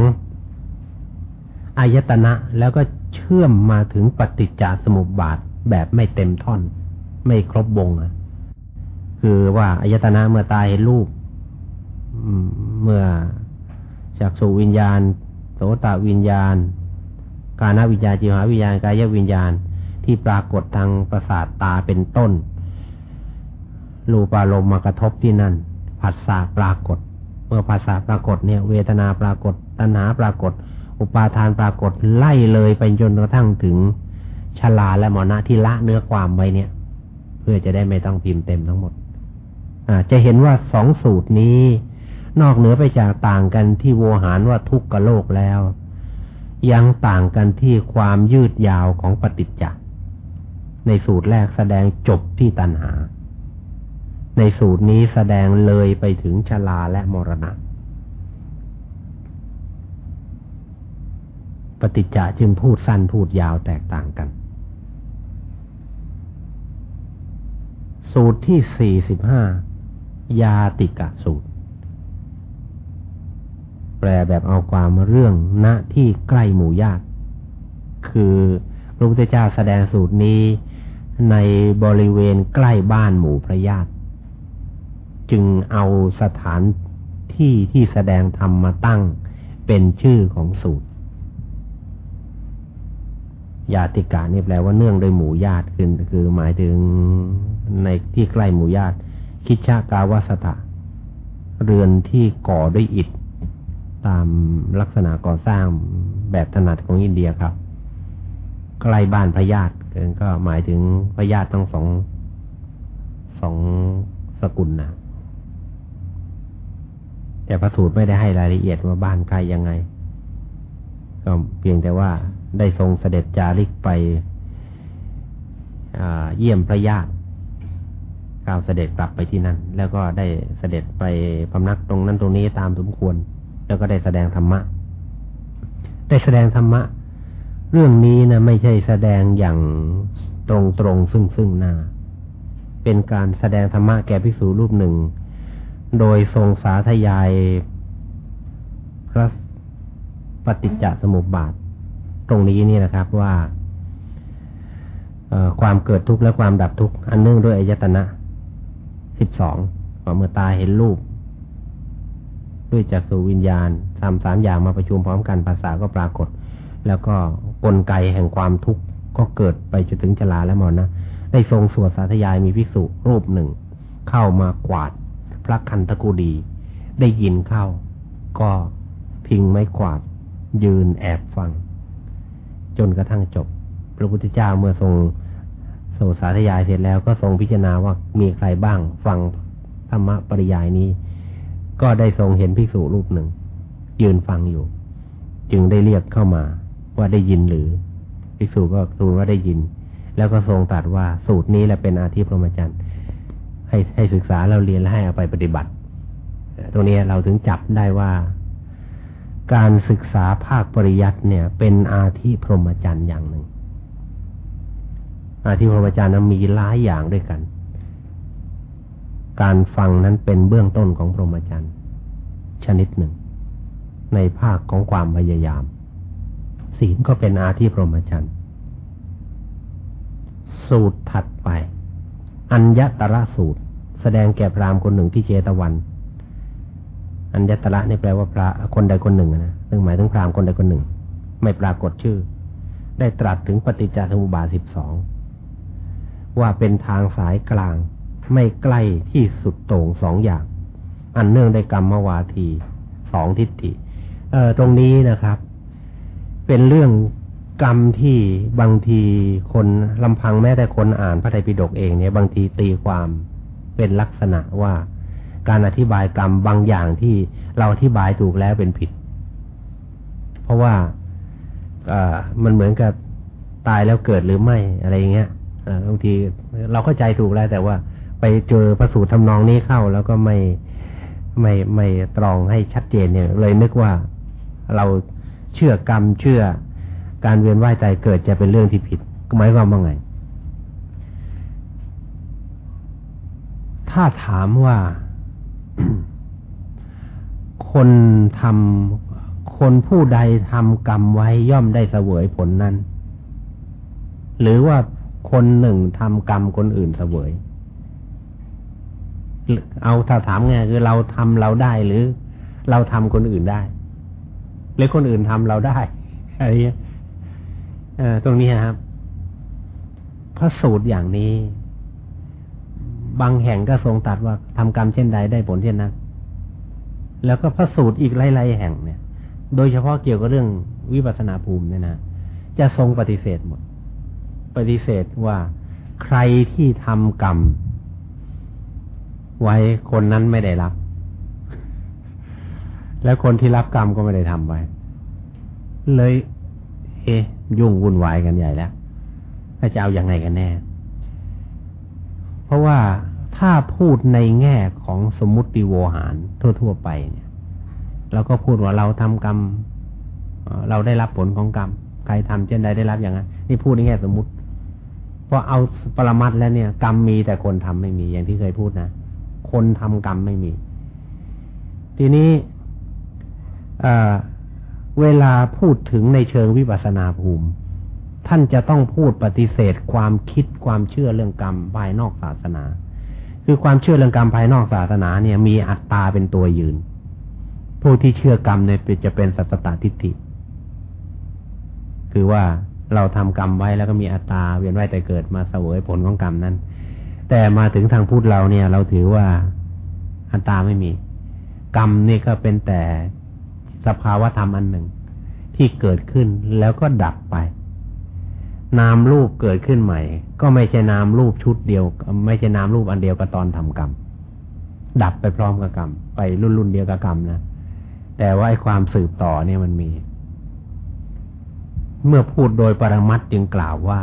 Speaker 2: อายตนะแล้วก็เชื่อมมาถึงปฏิจจสมุปบาทแบบไม่เต็มท่อน ไม่ครบวงอะคือว่าอายตนะเมื่อตายเห็นรูป เมื่อจากสุวิญญาณ โสตวิญญาณ กาณวิญญาณจิวหาวิญญาณกายวิญญาณที่ปรากฏทางประสาทตาเป็นต้น รูปารมณ์มากระทบที่นั่นผัสสะปรากฏ เมื่อภาษาปรากฏเนี่ย เวทนาปรากฏ ตัณหาปรากฏ อุปาทานปรากฏไล่เลยไปจนกระทั่งถึงชลาและมรณะที่ละเนื้อความไว้เนี่ย เพื่อจะได้ไม่ต้องพิมพ์เต็มทั้งหมด อ่า จะเห็นว่าสองสูตรนี้ นอกเหนือไปจากต่างกันที่โวหารว่าทุกข์กับโลกแล้ว ยังต่างกันที่ความยืดยาวของปฏิจจ์ในสูตรแรกแสดงจบที่ตัณหา ในสูตรนี้แสดงเลยไปถึงชลาและมรณะ ปฏิจจ์จึงพูดสั้นพูดยาวแตกต่างกัน สูตรที่สี่สิบห้ายาติกะสูตร แปลแบบเอาความเรื่องณที่ใกล้หมู่ญาติ คือพระพุทธเจ้าแสดงสูตรนี้ในบริเวณใกล้บ้านหมู่พระญาติ จึงเอาสถานที่ที่แสดงธรรมมาตั้งเป็นชื่อของสูตร ญาติกานี่แปลว่าเนื่องโดยหมู่ญาติคือคือหมายถึงในที่ใกล้หมู่ญาติ คิชากาวสถะเรือนที่ก่อด้วยอิฐ ตามลักษณะก่อสร้างแบบถนัดของอินเดียครับ ใกล้บ้านพญาติก็หมายถึงพญาติทั้งสองสองสกุลนะแต่พระสูตรไม่ได้ให้รายละเอียดว่าบ้านใครยังไง ก็เพียงแต่ว่าได้ทรงเสด็จจาริกไปเยี่ยมพระญาติก้าวเสด็จกลับไปที่นั่น แล้วก็ได้เสด็จไปพำนักตรงนั้นตรงนี้ตามสมควร แล้วก็ได้แสดงธรรมะ ได้แสดงธรรมะ เรื่องนี้นะไม่ใช่แสดงอย่างตรงตรงซึ่งซึ่งหน้า เป็นการแสดงธรรมะแก่ภิกษุรูปหนึ่ง โดยทรงสาธยายพระปฏิจจสมุปบาท ตรงนี้นี่นะครับว่าความเกิดทุกข์และความดับทุกข์อันเนื่องด้วยอายตนะสิบสองเมื่อตาเห็นรูป ด้วยจักรวิญญาณทำสามอย่างมาประชุมพร้อมกันภาษาก็ปรากฏ แล้วก็กลไกแห่งความทุกข์ก็เกิดไปจนถึงจลาและมรณะได้ทรงสวดสาธยายมีภิกษุรูปหนึ่ง เข้ามากวาด พระคันตะกูดี ได้ยินเข้า ก็ทิ้งไม้กวาด ยืนแอบฟัง จนกระทั่งจบ พระพุทธเจ้าเมื่อทรงโสสาธยายเสร็จแล้วก็ทรงพิจารณาว่ามีใครบ้างฟังธรรมปริยายนี้ ก็ได้ทรงเห็นภิกษุรูปหนึ่ง ยืนฟังอยู่ จึงได้เรียกเข้ามาว่าได้ยินหรือภิกษุก็ทูลว่าได้ยิน แล้วก็ทรงตรัสว่าสูตรนี้แหละเป็นอาทิพรหมจรรย์ให้ให้ศึกษาเราเรียนและให้เอาไปปฏิบัติ ตรงนี้เราถึงจับได้ว่า การศึกษาภาคปริยัติเนี่ย เป็นอาทิพรหมจรรย์อย่างหนึ่งอาทิพรหมจารย์นั้นมีหลายอย่างด้วยกัน การฟังนั้นเป็นเบื้องต้นของพรหมจรรย์ชนิดหนึ่ง ในภาคของความพยายาม ศีลก็เป็นอาทิพรหมจรรย์สูตรถัดไป อัญญตระสูตร แสดงแก่พราหมณ์คนหนึ่งที่เจตวัน อัญญตระนี่แปลว่าพระคนใดคนหนึ่งนะซึ่งหมายถึงพราหมณ์คนใดคนหนึ่ง ไม่ปรากฏชื่อ ได้ตรัสถึงปฏิจจสมุปบาทสิบสองว่าเป็นทางสายกลาง ไม่ใกล้ที่สุดโต่งสองอย่าง อันเนื่องในกรรมวาทีสองทิฏฐิเอ่อตรงนี้นะครับ เป็นเรื่องกรรมที่บางทีคนลำพังแม้แต่คนอ่านพระไตรปิฎกเองเนี่ยบางทีตีความเป็นลักษณะว่าการอธิบายกรรมบางอย่างที่เราอธิบายถูกแล้วเป็นผิด เพราะว่ามันเหมือนกับตายแล้วเกิดหรือไม่อะไรอย่างเงี้ยบางทีเราเข้าใจถูกแล้วแต่ว่า ไปเจอพระสูตรทำนองนี้เข้า แล้วก็ไม่ไม่ไม่ตรองให้ชัดเจนเนี่ย เลยนึกว่าเราเชื่อกรรมเชื่อการเวียนว่ายใจเกิดจะเป็นเรื่องที่ผิดหมายความว่าไง ถ้าถามว่าคนทำคนผู้ใดทำกรรมไว้ย่อมได้เสวยผลนั้น หรือว่าคนหนึ่งทำกรรมคนอื่นเสวย เอาถ้าถามไงคือเราทำเราได้หรือเราทำคนอื่นได้ หรือคนอื่นทำเราได้อะไรเงี้ยตรงนี้ครับพระสูตรอย่างนี้ บางแห่งก็ทรงตัดว่าทำกรรมเช่นใดได้ผลเช่นนั้น แล้วก็พระสูตรอีกหลายๆแห่งเนี่ย โดยเฉพาะเกี่ยวกับเรื่องวิปัสสนาภูมิเนี่ยนะจะทรงปฏิเสธหมด ปฏิเสธว่าใครที่ทำกรรม ไว้คนนั้นไม่ได้รับ แล้วคนที่รับกรรมก็ไม่ได้ทำไว้ เลย เอ๊ยุ่งวุ่นวายกันใหญ่แล้วถ้าจะเอาอยัางไงกันแน่ เพราะว่าถ้าพูดในแง่ของสมมุติโวหารทั่ว ๆ ไปเนี่ยเราก็พูดว่าเราทำกรรมเราได้รับผลของกรรม ใครทำเช่นใดได้รับอย่างนั้นนี่พูดในแง่สมมุติพอเอาปรมัตแล้วเนี่ย กรรมมีแต่คนทำไม่มีอย่างที่เคยพูดนะ คนทำกรรมไม่มี ทีนี้เวลาพูดถึงในเชิงวิปัสนาภูมิ ท่านจะต้องพูดปฏิเสธความคิดความเชื่อเรื่องกรรมภายนอกศาสนา คือความเชื่อเรื่องกรรมภายนอกศาสนาเนี่ย มีอัตตาเป็นตัวยืน ผู้ที่เชื่อกรรมเนี่ยจะเป็นสัตตทิฏฐิ คือว่าเราทำกรรมไว้แล้วก็มีอัตตาเวียนว่ายแต่เกิดมาเสวยผลของกรรมนั้น แต่มาถึงทางพูดเราเนี่ย เราถือว่าอัตตาไม่มี กรรมนี่ก็เป็นแต่สภาวธรรมอันหนึ่ง ที่เกิดขึ้นแล้วก็ดับไป นามรูปเกิดขึ้นใหม่ ก็ไม่ใช่นามรูปชุดเดียว ไม่ใช่นามรูปอันเดียวกับตอนทำกรรม ดับไปพร้อมกับกรรม ไปรุ่นรุ่นเดียวกับกรรมนะแต่ว่าไอ้ความสืบต่อเนี่ยมันมี เมื่อพูดโดยปรมัตจึงกล่าวว่า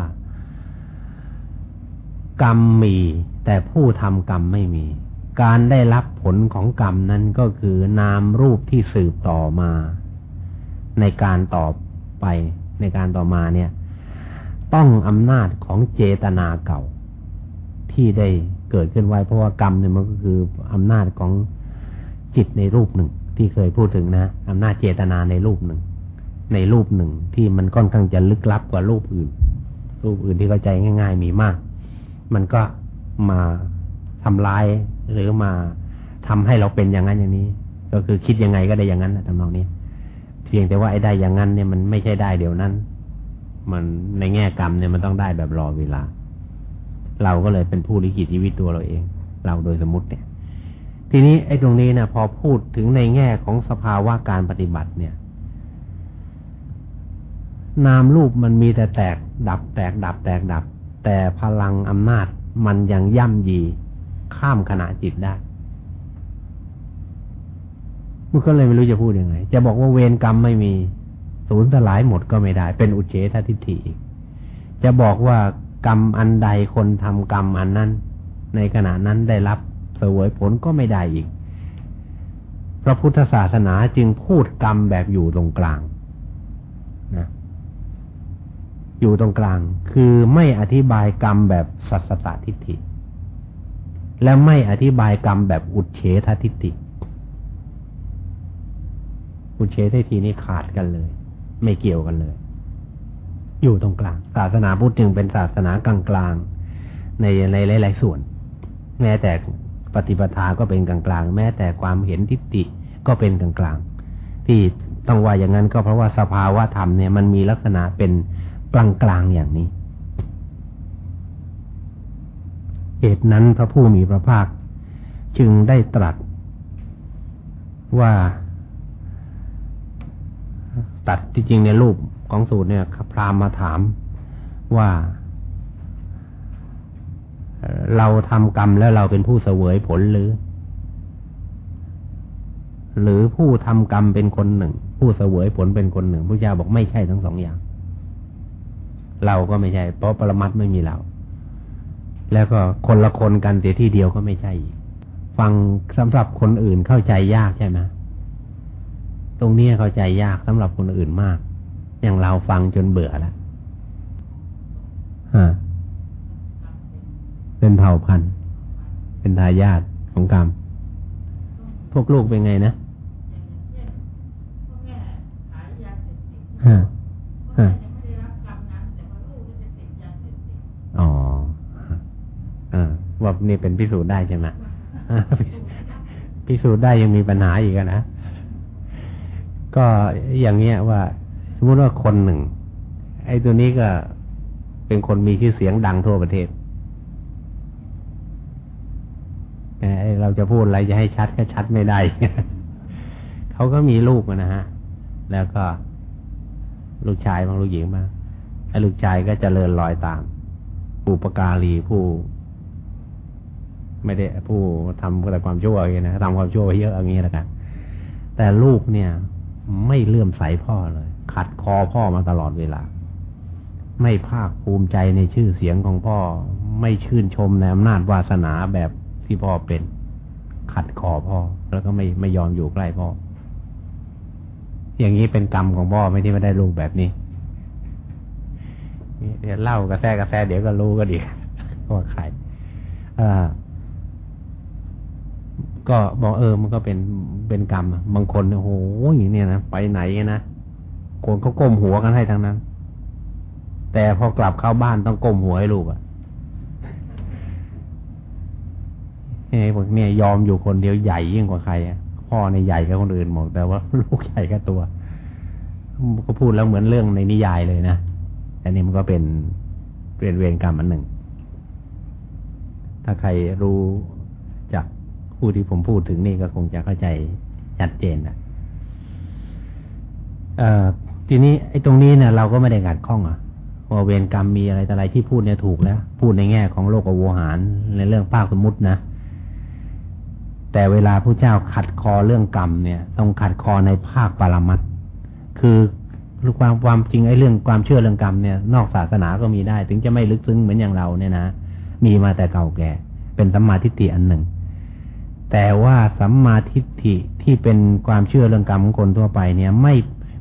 Speaker 2: กรรมมีแต่ผู้ทำกรรมไม่มี การได้รับผลของกรรมนั้นก็คือนามรูปที่สืบต่อมา ในการต่อไปในการต่อมาเนี่ย ต้องอำนาจของเจตนาเก่า ที่ได้เกิดขึ้นไว้เพราะว่ากรรมเนี่ยมันก็คืออำนาจของจิตในรูปหนึ่ง ที่เคยพูดถึงนะอำนาจเจตนาในรูปหนึ่ง ในรูปหนึ่งที่มันค่อนข้างจะลึกลับกว่ารูปอื่น รูปอื่นที่เข้าใจง่าย ๆ มีมาก มันก็มาทำลายหรือมาทำให้เราเป็นอย่างนั้นอย่างนี้ ก็คือคิดยังไงก็ได้อย่างนั้นทำนองนี้เพียงแต่ว่าไอ้ได้อย่างนั้นเนี่ยมันไม่ใช่ได้เดี๋ยวนั้น มันในแง่กรรมเนี่ยมันต้องได้แบบรอเวลา เราก็เลยเป็นผู้ลิขิตชีวิตตัวเราเอง เราโดยสมมติเนี่ย ทีนี้ไอ้ตรงนี้นะพอพูดถึงในแง่ของสภาวะการปฏิบัติเนี่ย นามรูปมันมีแต่แตกดับแตกดับแตกดับ แต่พลังอำนาจมันยังย่ำยีข้ามขณะจิตได้ มันก็เลยไม่รู้จะพูดยังไง จะบอกว่าเวรกรรมไม่มีสูญสลายหมดก็ไม่ได้ เป็นอุเฉททิฏฐิอีกจะบอกว่ากรรมอันใดคนทำกรรมอันนั้น ในขณะนั้นได้รับเสวยผลก็ไม่ได้อีก พระพุทธศาสนาจึงพูดกรรมแบบอยู่ตรงกลางนะ อยู่ตรงกลาง คือไม่อธิบายกรรมแบบสัสตทิฏฐิ และไม่อธิบายกรรมแบบอุดเฉททิฏฐิ อุดเฉททิฏฐินี้ขาดกันเลย ไม่เกี่ยวกันเลย อยู่ตรงกลาง ศาสนาพุทธจึงเป็นศาสนากลางกลางในในหลายๆส่วน แม้แต่ปฏิปทาก็เป็นกลางกลางแม้แต่ความเห็นทิฏฐิก็เป็นกลางกลางที่ต้องว่าอย่างนั้นก็เพราะว่าสภาวะธรรมเนี่ยมันมีลักษณะเป็น กลางกลางอย่างนี้เหตุนั้นพระผู้มีพระภาค จึงได้ตรัสว่าตัดที่จริงในรูปของสูตรเนี่ยพรามมาถามว่า เราทำกรรมแล้วเราเป็นผู้เสวยผลหรือ หรือผู้ทำกรรมเป็นคนหนึ่ง ผู้เสวยผลเป็นคนหนึ่งพระเจ้าบอกไม่ใช่ทั้งสองอย่าง เราก็ไม่ใช่ เพราะปรมัตไม่มีเรา แล้วก็คนละคนกันเสียที่เดียวก็ไม่ใช่ ฟังสำหรับคนอื่นเข้าใจยากใช่ไหมตรงนี้เข้าใจยากสำหรับคนอื่นมาก อย่างเราฟังจนเบื่อแล้วฮะเป็นเผ่าพันธุ์ เป็นทายาทของกรรม พวกลูกเป็นไงนะฮะฮะอ๋อว่า นี่เป็นพิสูจน์ได้ใช่ไหมพิสูจน์ได้ยังมีปัญหาอีกนะก็อย่างเงี้ยว่า สมมติว่าคนหนึ่ง ไอ้ตัวนี้ก็เป็นคนมีชื่อเสียงดังทั่วประเทศไอ้เราจะพูดอะไรจะให้ชัดก็ชัดไม่ได้ เขาก็มีลูกนะฮะ แล้วก็ ลูกชายบางลูกหญิงมาไอ้ลูกชายก็จเจริญรอยตามปุปการีผู้ ไม่ได้ผู้ทำแต่ความชั่วอย่างนะทำความชั่วเยอะอย่างนี้แล้วกันแต่ลูกเนี่ย ไม่เลื่อมใสพ่อเลย ขัดคอพ่อมาตลอดเวลา ไม่ภาคภูมิใจในชื่อเสียงของพ่อ ไม่ชื่นชมในอำนาจวาสนาแบบที่พ่อเป็น ขัดคอพ่อ แล้วก็ไม่ไม่ยอมอยู่ใกล้พ่อ อย่างนี้เป็นกรรมของพ่อไม่ที่ไม่ได้ลูกแบบนี้เดี๋ยวเล่ากระแซกระแซเดี๋ยวก็รู้ก็ดีว่าใครอ่า ก็บอกเออมันก็เป็นเป็นกรรม บางคนโอ้โหอย่างนี้นะไปไหนนะคนเขาก้มหัวกันให้ทั้งนั้น แต่พอกลับเข้าบ้านต้องก้มหัวให้ลูกอะไอ้พวกเนี่ยยอมอยู่คนเดียวใหญ่ยิ่งกว่าใครอะพ่อในใหญ่กับคนอื่นหมดแต่ว่าลูกใหญ่กับตัว ก็พูดแล้วเหมือนเรื่องในนิยายเลยนะอันนี้มันก็เป็นเป็นเวรกรรมอันหนึ่ง ถ้าใครรู้ ผู้ที่ผมพูดถึงนี่ก็คงจะเข้าใจชัดเจนนะทีนี้ไอ้ตรงนี้เนี่ยเราก็ไม่ได้งัดข้องอะว่าเวรกรรมมีอะไรแต่อะไรที่พูดเนี่ยถูกแล้ว พูดในแง่ของโลกอวหารในเรื่องภาคสมุตินะ แต่เวลาพระเจ้าขัดคอเรื่องกรรมเนี่ยต้องขัดคอในภาคปรมัตคือรือความความจริงไอ้เรื่องความเชื่อเรื่องกรรมเนี่ย นอกศาสนาก็มีได้ ถึงจะไม่ลึกซึ้งเหมือนอย่างเราเนี่ยนะมีมาแต่เก่าแก่ เป็นสัมมาทิฏฐิอันหนึ่ง แต่ว่าสัมมาทิฏฐิที่เป็นความเชื่อเรื่องกรรมของคนทั่วไปเนี่ย ไม่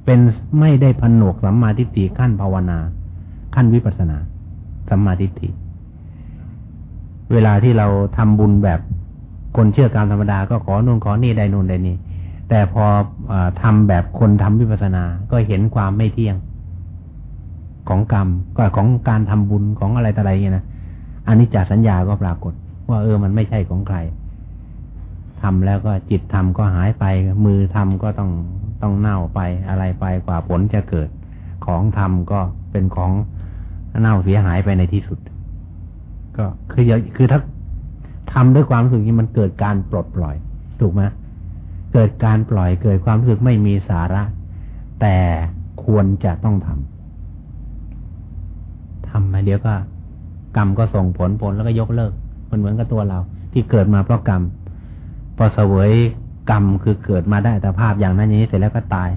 Speaker 2: เป็นไม่ได้ผนวกสัมมาทิฏฐิขั้นภาวนา ขั้นวิปัสนา สัมมาทิฏฐิ เวลาที่เราทำบุญแบบคนเชื่อการมธรรมดาก็ขอนู่นขอนี่ได้นู่นได้นี่แต่พออทำแบบคนทำวิปัสสนา ก็เห็นความไม่เที่ยงของกรรมก็ของการทำบุญของอะไรต่ออะไรเงี้ยนะอันนี้จากสัญญาก็ปรากฏ ว่าเออมันไม่ใช่ของใคร ทำแล้วก็จิตทำก็หายไป มือทำก็ต้องต้องเน่าไปอะไรไปกว่าผลจะเกิด ของทำก็เป็นของเน่าเสียหายไปในที่สุด ก็คือคือถ้าทำด้วยความรู้สึกนี้มันเกิดการปลดปล่อย ถูกไหมเกิดการปล่อยเกิดความรู้สึกไม่มีสาระ แต่ควรจะต้องทำทำมาเดี๋ยวก็ กรรมก็ส่งผลผลแล้วก็ยกเลิก มันเหมือนกับตัวเรา ที่เกิดมาเพราะกรรม พอเสวยกรรมคือเกิดมาได้แต่ภาพอย่างนั้นอย่างนี้เสร็จแล้วก็ตาย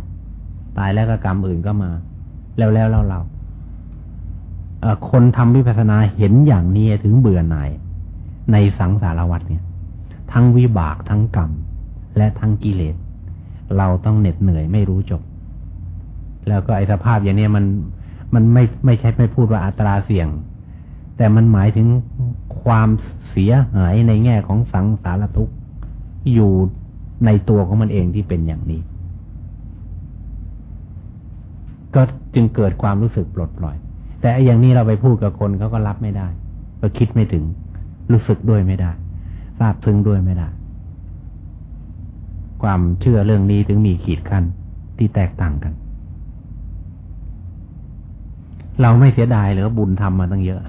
Speaker 2: ตายแล้วก็กรรมอื่นก็มา แล้วแล้วเราเราคนทำวิปัสสนาเห็นอย่างนี้ถึงเบื่อหน่ายในสังสารวัฏเนี่ย ทั้งวิบากทั้งกรรม และทั้งกิเลสเราต้องเหน็ดเหนื่อยไม่รู้จบ แล้วก็ไอสภาพอย่างนี้มันมันไม่ไม่ใช่ไม่พูดว่าอัตราเสี่ยง แต่มันหมายถึงความเสียหายในแง่ของสังสารทุกข์ อยู่ในตัวของมันเองที่เป็นอย่างนี้ ก็จึงเกิดความรู้สึกปลดปล่อย แต่อย่างนี้เราไปพูดกับคนเขาก็รับไม่ได้ ก็คิดไม่ถึง รู้สึกด้วยไม่ได้ทราบซึ้งด้วยไม่ได้ ความเชื่อเรื่องนี้ถึงมีขีดขั้นที่แตกต่างกัน เราไม่เสียดายหรือบุญทำมาตั้งเยอะ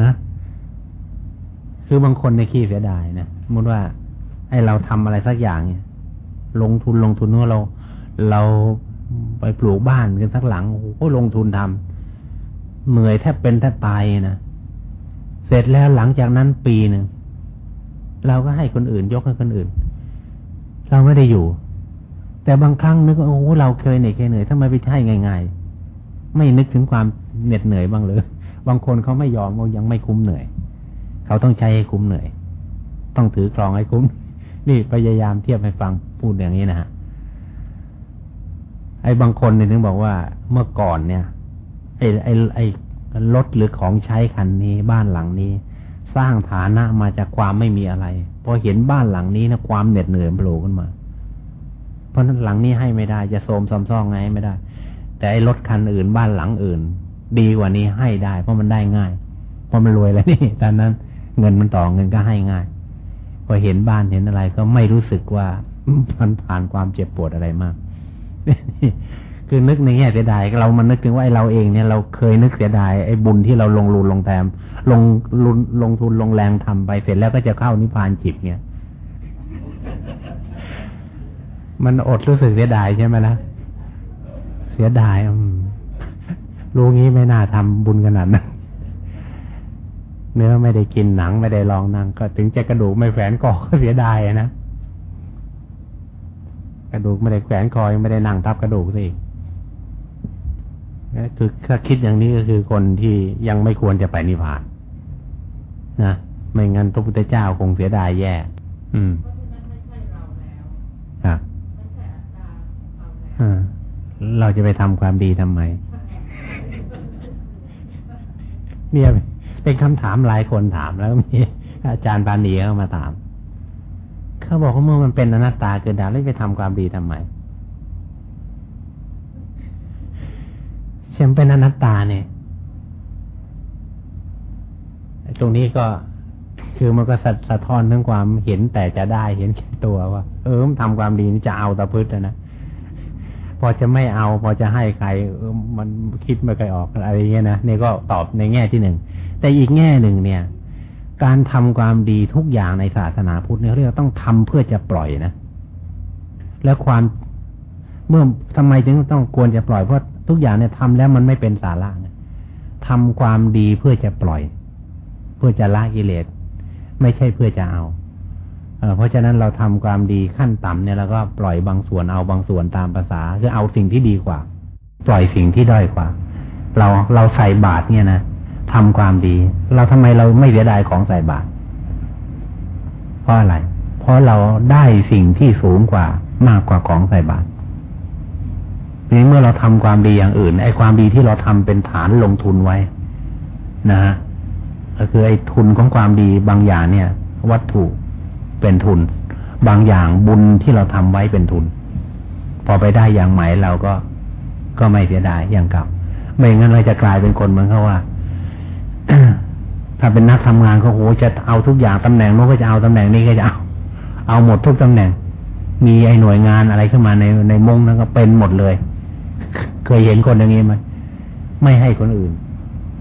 Speaker 2: ฮะคือบางคนในขี้เสียดายนะสมมติว่า ไอ้เราทำอะไรสักอย่างเนี่ย ลงทุนลงทุนว่าเรา เราไปปลูกบ้านกันสักหลังโอ้โหลงทุนทำเหนื่อยแทบเป็นแทบตายนะเสร็จแล้วหลังจากนั้นปีหนึ่งเราก็ให้คนอื่น ยกให้คนอื่น เราไม่ได้อยู่ แต่บางครั้งนึกว่าโอ้เราเคยเหนื่อยเคยเหนื่อยทำไมไปให้ง่าย ๆ ไม่นึกถึงความเหน็ดเหนื่อยบ้างเลยบางคนเขาไม่ยอมเขายังไม่คุ้มเหนื่อย เขาต้องใช้ให้คุ้มเหนื่อย ต้องถือกรองให้คุ้ม นี่พยายามเทียบให้ฟังพูดอย่างนี้นะฮะไอ้บางคนเนี่ยถึงบอกว่าเมื่อก่อนเนี่ย ไอ้ไอ้ไอ้รถหรือของใช้คันนี้บ้านหลังนี้ สร้างฐานะมาจากความไม่มีอะไรพอเห็นบ้านหลังนี้นะความเหน็ดเหนื่อยโผล่ขึ้นมา เพราะนั้นหลังนี้ให้ไม่ได้จะโสมซอมซ่องไงไม่ได้ แต่ไอ้รถคันอื่นบ้านหลังอื่น ดีกว่านี้ให้ได้ เพราะมันได้ง่าย เพราะมันรวยแล้วนี่ตอนนั้น เงินมันต่อเงินก็ให้ง่าย พอเห็นบ้านเห็นอะไรก็ไม่รู้สึกว่ามันผ่านความเจ็บปวดอะไรมาก คือนึกในแง่เสียดายเรามันนึกถึงว่าไอ้เราเองเนี่ยเราเคยนึกเสียดายไอ้บุญที่เราลงรูนลงแทมลงลงลงทุนลงแรงทำไปเสร็จแล้วก็จะเข้านิพพานจิตเนี่ย มันอดรู้สึกเสียดายใช่ไหมล่ะเสียดายรู้งี้ไม่น่าทำบุญขนาดนั้น เนื้อไม่ได้กินหนังไม่ได้ลองนั่งก็ถึงจะกระดูกไม่แฝนกอก็เสียดายนะกระดูกไม่ได้แขวนคอยังไม่ได้นั่งทับกระดูกสิคือถ้าคิดอย่างนี้ก็คือคนที่ยังไม่ควรจะไปนิพพาน นะไม่งั้นพระพุทธเจ้าคงเสียดายแย่ อืมครับเราจะไปทำความดีทำไม เนี่ย เป็นคำถามหลายคนถามแล้วมีอาจารย์ปานีเข้ามาถาม เขาบอกว่าเมื่อมันเป็นอนัตตาเกิดดาวแล้วไปทำความดีทำไมเช่นเป็นอนัตตาเนี่ย ตรงนี้ก็คือมันก็สะท้อนทั้งความเห็นแต่จะได้เห็นแค่ตัวว่า เออมันทำความดีนี่จะเอาตะพืชนะพอจะไม่เอา พอจะให้ใครมันคิดไม่เคยออกอะไรเงี้ยนะนี่ก็ตอบในแง่ที่หนึ่ง แต่อีกแง่หนึ่งเนี่ย การทำความดีทุกอย่างในศาสนาพุทธเนี่ยเรียกต้องทำเพื่อจะปล่อยนะ แล้วความเมื่อทำไมจึงต้องควรจะปล่อยเพราะทุกอย่างเนี่ยทำแล้วมันไม่เป็นสาระทำความดีเพื่อจะปล่อย เพื่อจะละกิเลสไม่ใช่เพื่อจะเอาเเพราะฉะนั้นเราทำความดีขั้นต่ำเนี่ยเราก็ปล่อยบางส่วนเอาบางส่วนตามภาษาคือเอาสิ่งที่ดีกว่า ปล่อยสิ่งที่ด้อยกว่า เราเราใส่บาตรเนี่ยนะ ทำความดี เราทำไมเราไม่เสียดายของใส่บาตรเพราะอะไร เพราะเราได้สิ่งที่สูงกว่ามากกว่าของใส่บาตรนี้เมื่อเราทำความดีอย่างอื่น ไอ้ความดีที่เราทำเป็นฐานลงทุนไว้ นะฮะก็คือไอ้ทุนของความดีบางอย่างเนี่ย วัตถุเป็นทุน บางอย่างบุญที่เราทำไว้เป็นทุน พอไปได้อย่างใหม่เราก็ก็ไม่เสียดายอย่างเก่า ไม่งั้นเราจะกลายเป็นคนเหมือนเขาว่า ถ้าเป็นนักทำงานเขาโหจะเอาทุกอย่างตำแหน่งโน้นก็จะเอาตำแหน่งนี้ก็จะเอา เอาหมดทุกตำแหน่ง มีไอ้หน่วยงานอะไรขึ้นมาในในมงนั้นก็เป็นหมดเลย เคยเห็นคนอย่างนี้ไหมไม่ให้คนอื่น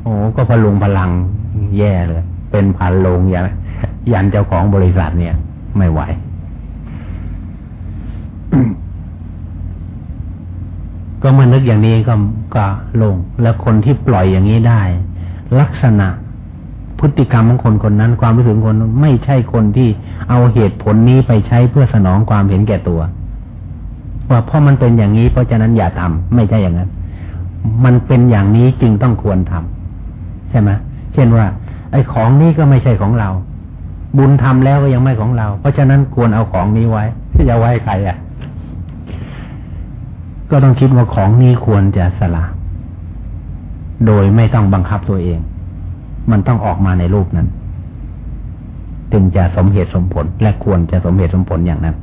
Speaker 2: โอ้ก็พลุงพลังแย่เลย เป็นพันลงยันยันเจ้าของบริษัทเนี่ย ไม่ไหวก็มานึกอย่างนี้ก็ก็ลง แล้วคนที่ปล่อยอย่างนี้ได้ ลักษณะ พฤติกรรมของคนคนนั้น ความรู้สึกคนไม่ใช่คนที่เอาเหตุผลนี้ไปใช้เพื่อสนองความเห็นแก่ตัว ว่าเพราะมันเป็นอย่างนี้เพราะฉะนั้นอย่าทำไม่ใช่อย่างนั้น มันเป็นอย่างนี้จึงต้องควรทำใช่ไหมเช่นว่า ไอ้ของนี้ก็ไม่ใช่ของเรา บุญทำแล้วก็ยังไม่ของเรา เพราะฉะนั้นควรเอาของนี้ไว้ที่จะไว้ใครอะ ก็ต้องคิดว่าของนี้ควรจะสละโดยไม่ต้องบังคับตัวเอง มันต้องออกมาในรูปนั้น จึงจะสมเหตุสมผล และควรจะสมเหตุสมผลอย่างนั้น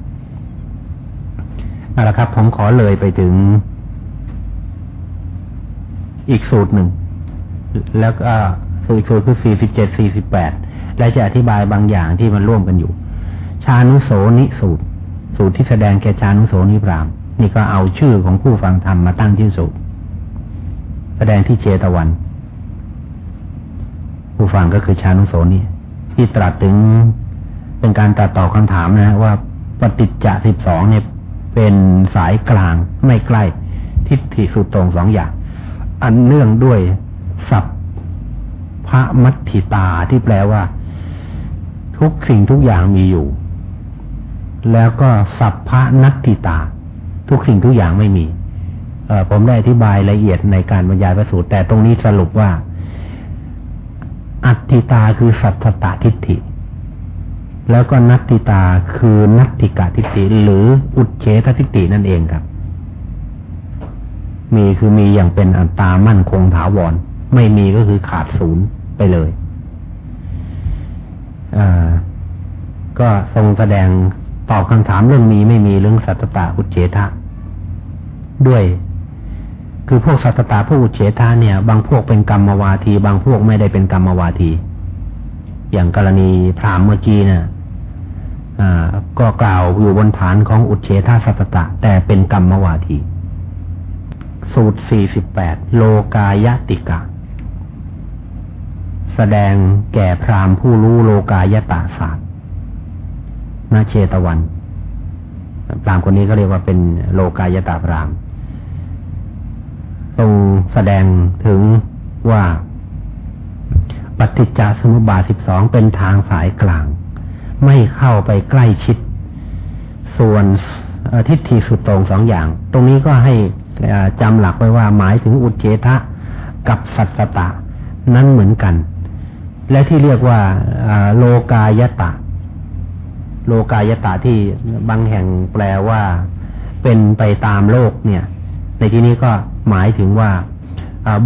Speaker 2: เอาละครับ ผมขอเลยไปถึงอีกสูตรหนึ่ง แล้วก็สูตรสูตรคือสี่สิบเจ็ดสี่สิบแปดและจะอธิบายบางอย่างที่มันร่วมกันอยู่ ชานุโสนิสูตร สูตรที่แสดงแก่ชานุโสนิพรามนี่ก็เอาชื่อของผู้ฟังธรรมมาตั้งที่อสุดแสดงที่เจตวัน ผู้ฟังก็คือชานุโสนี่ที่ตรัสถึงเป็นการตัดต่อคำถามนะว่าปฏิจจสิบสองเนี่ยเป็นสายกลางไม่ใกล้ทิฏฐิสุดตรงสองอย่าง อันเนื่องด้วยสัพพระมัตถิตาที่แปลว่า ทุกสิ่งทุกอย่างมีอยู่ แล้วก็สัพพะนัตติตา ทุกสิ่งทุกอย่างไม่มีผมได้อธิบายละเอียดในการบรรยายพระสูตร แต่ตรงนี้สรุปว่า อัตติตาคือสัตตทิฏฐิ แล้วก็นัตติตาคือนัตติกาทิฏฐิหรืออุดเฉททิฏฐินั่นเองครับ มีคือมีอย่างเป็นอัตตามั่นคงถาวร ไม่มีก็คือขาดศูนย์ไปเลยก็ทรงแสดงตอบคำถามเรื่องมีไม่มีเรื่องสัตตาอุเฉทะด้วย คือพวกสัตตาพวกอุเฉทะเนี่ย บางพวกเป็นกรรมวาที บางพวกไม่ได้เป็นกรรมวาที อย่างกรณีพรามเมื่อกี้นะ่ะก็กล่าวอยู่บนฐานของอุเฉทาสัตตะ แต่เป็นกรรมวาที สูตรสี่สิบแปดโลกายติกะ แสดงแก่พรามผู้รู้โลกายตาศาสตร์นาเชตวัน พรามคนนี้ก็เรียกว่าเป็นโลกายตาพราม ทรงแสดงถึงว่าปฏิจจสมุปบาทสิบสองเป็นทางสายกลาง ไม่เข้าไปใกล้ชิด ส่วนทิฏฐิสุดตรงสองอย่าง ตรงนี้ก็ให้จำหลักไว้ว่าหมายถึงอุเฉทะกับสัตสตะนั้นเหมือนกัน และที่เรียกว่าโลกายตะ โลกายตาที่บางแห่งแปลว่า เป็นไปตามโลกเนี่ย ในที่นี้ก็ หมายถึงว่า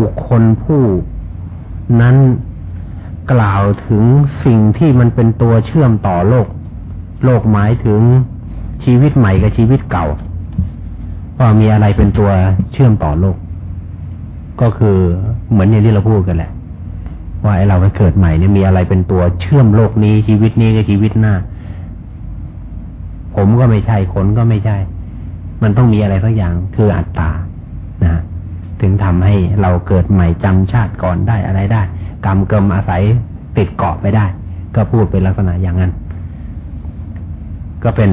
Speaker 2: บุคคลผู้นั้นกล่าวถึงสิ่งที่มันเป็นตัวเชื่อมต่อโลก โลกหมายถึงชีวิตใหม่กับชีวิตเก่าว่ามีอะไรเป็นตัวเชื่อมต่อโลก ก็คือเหมือนอย่างที่เราพูดกันแหละ ว่าไอเราไปเกิดใหม่เนี่ยมีอะไรเป็นตัวเชื่อมโลกนี้ชีวิตนี้กับชีวิตหน้า ผมก็ไม่ใช่ขนก็ไม่ใช่ มันต้องมีอะไรสักอย่างคืออัตตา นะถึงทำให้เราเกิดใหม่จำชาติก่อนได้อะไรได้ กรรมเกิมอาศัยติดเกาะไปได้ ก็พูดเป็นลักษณะอย่างนั้น ก็เป็น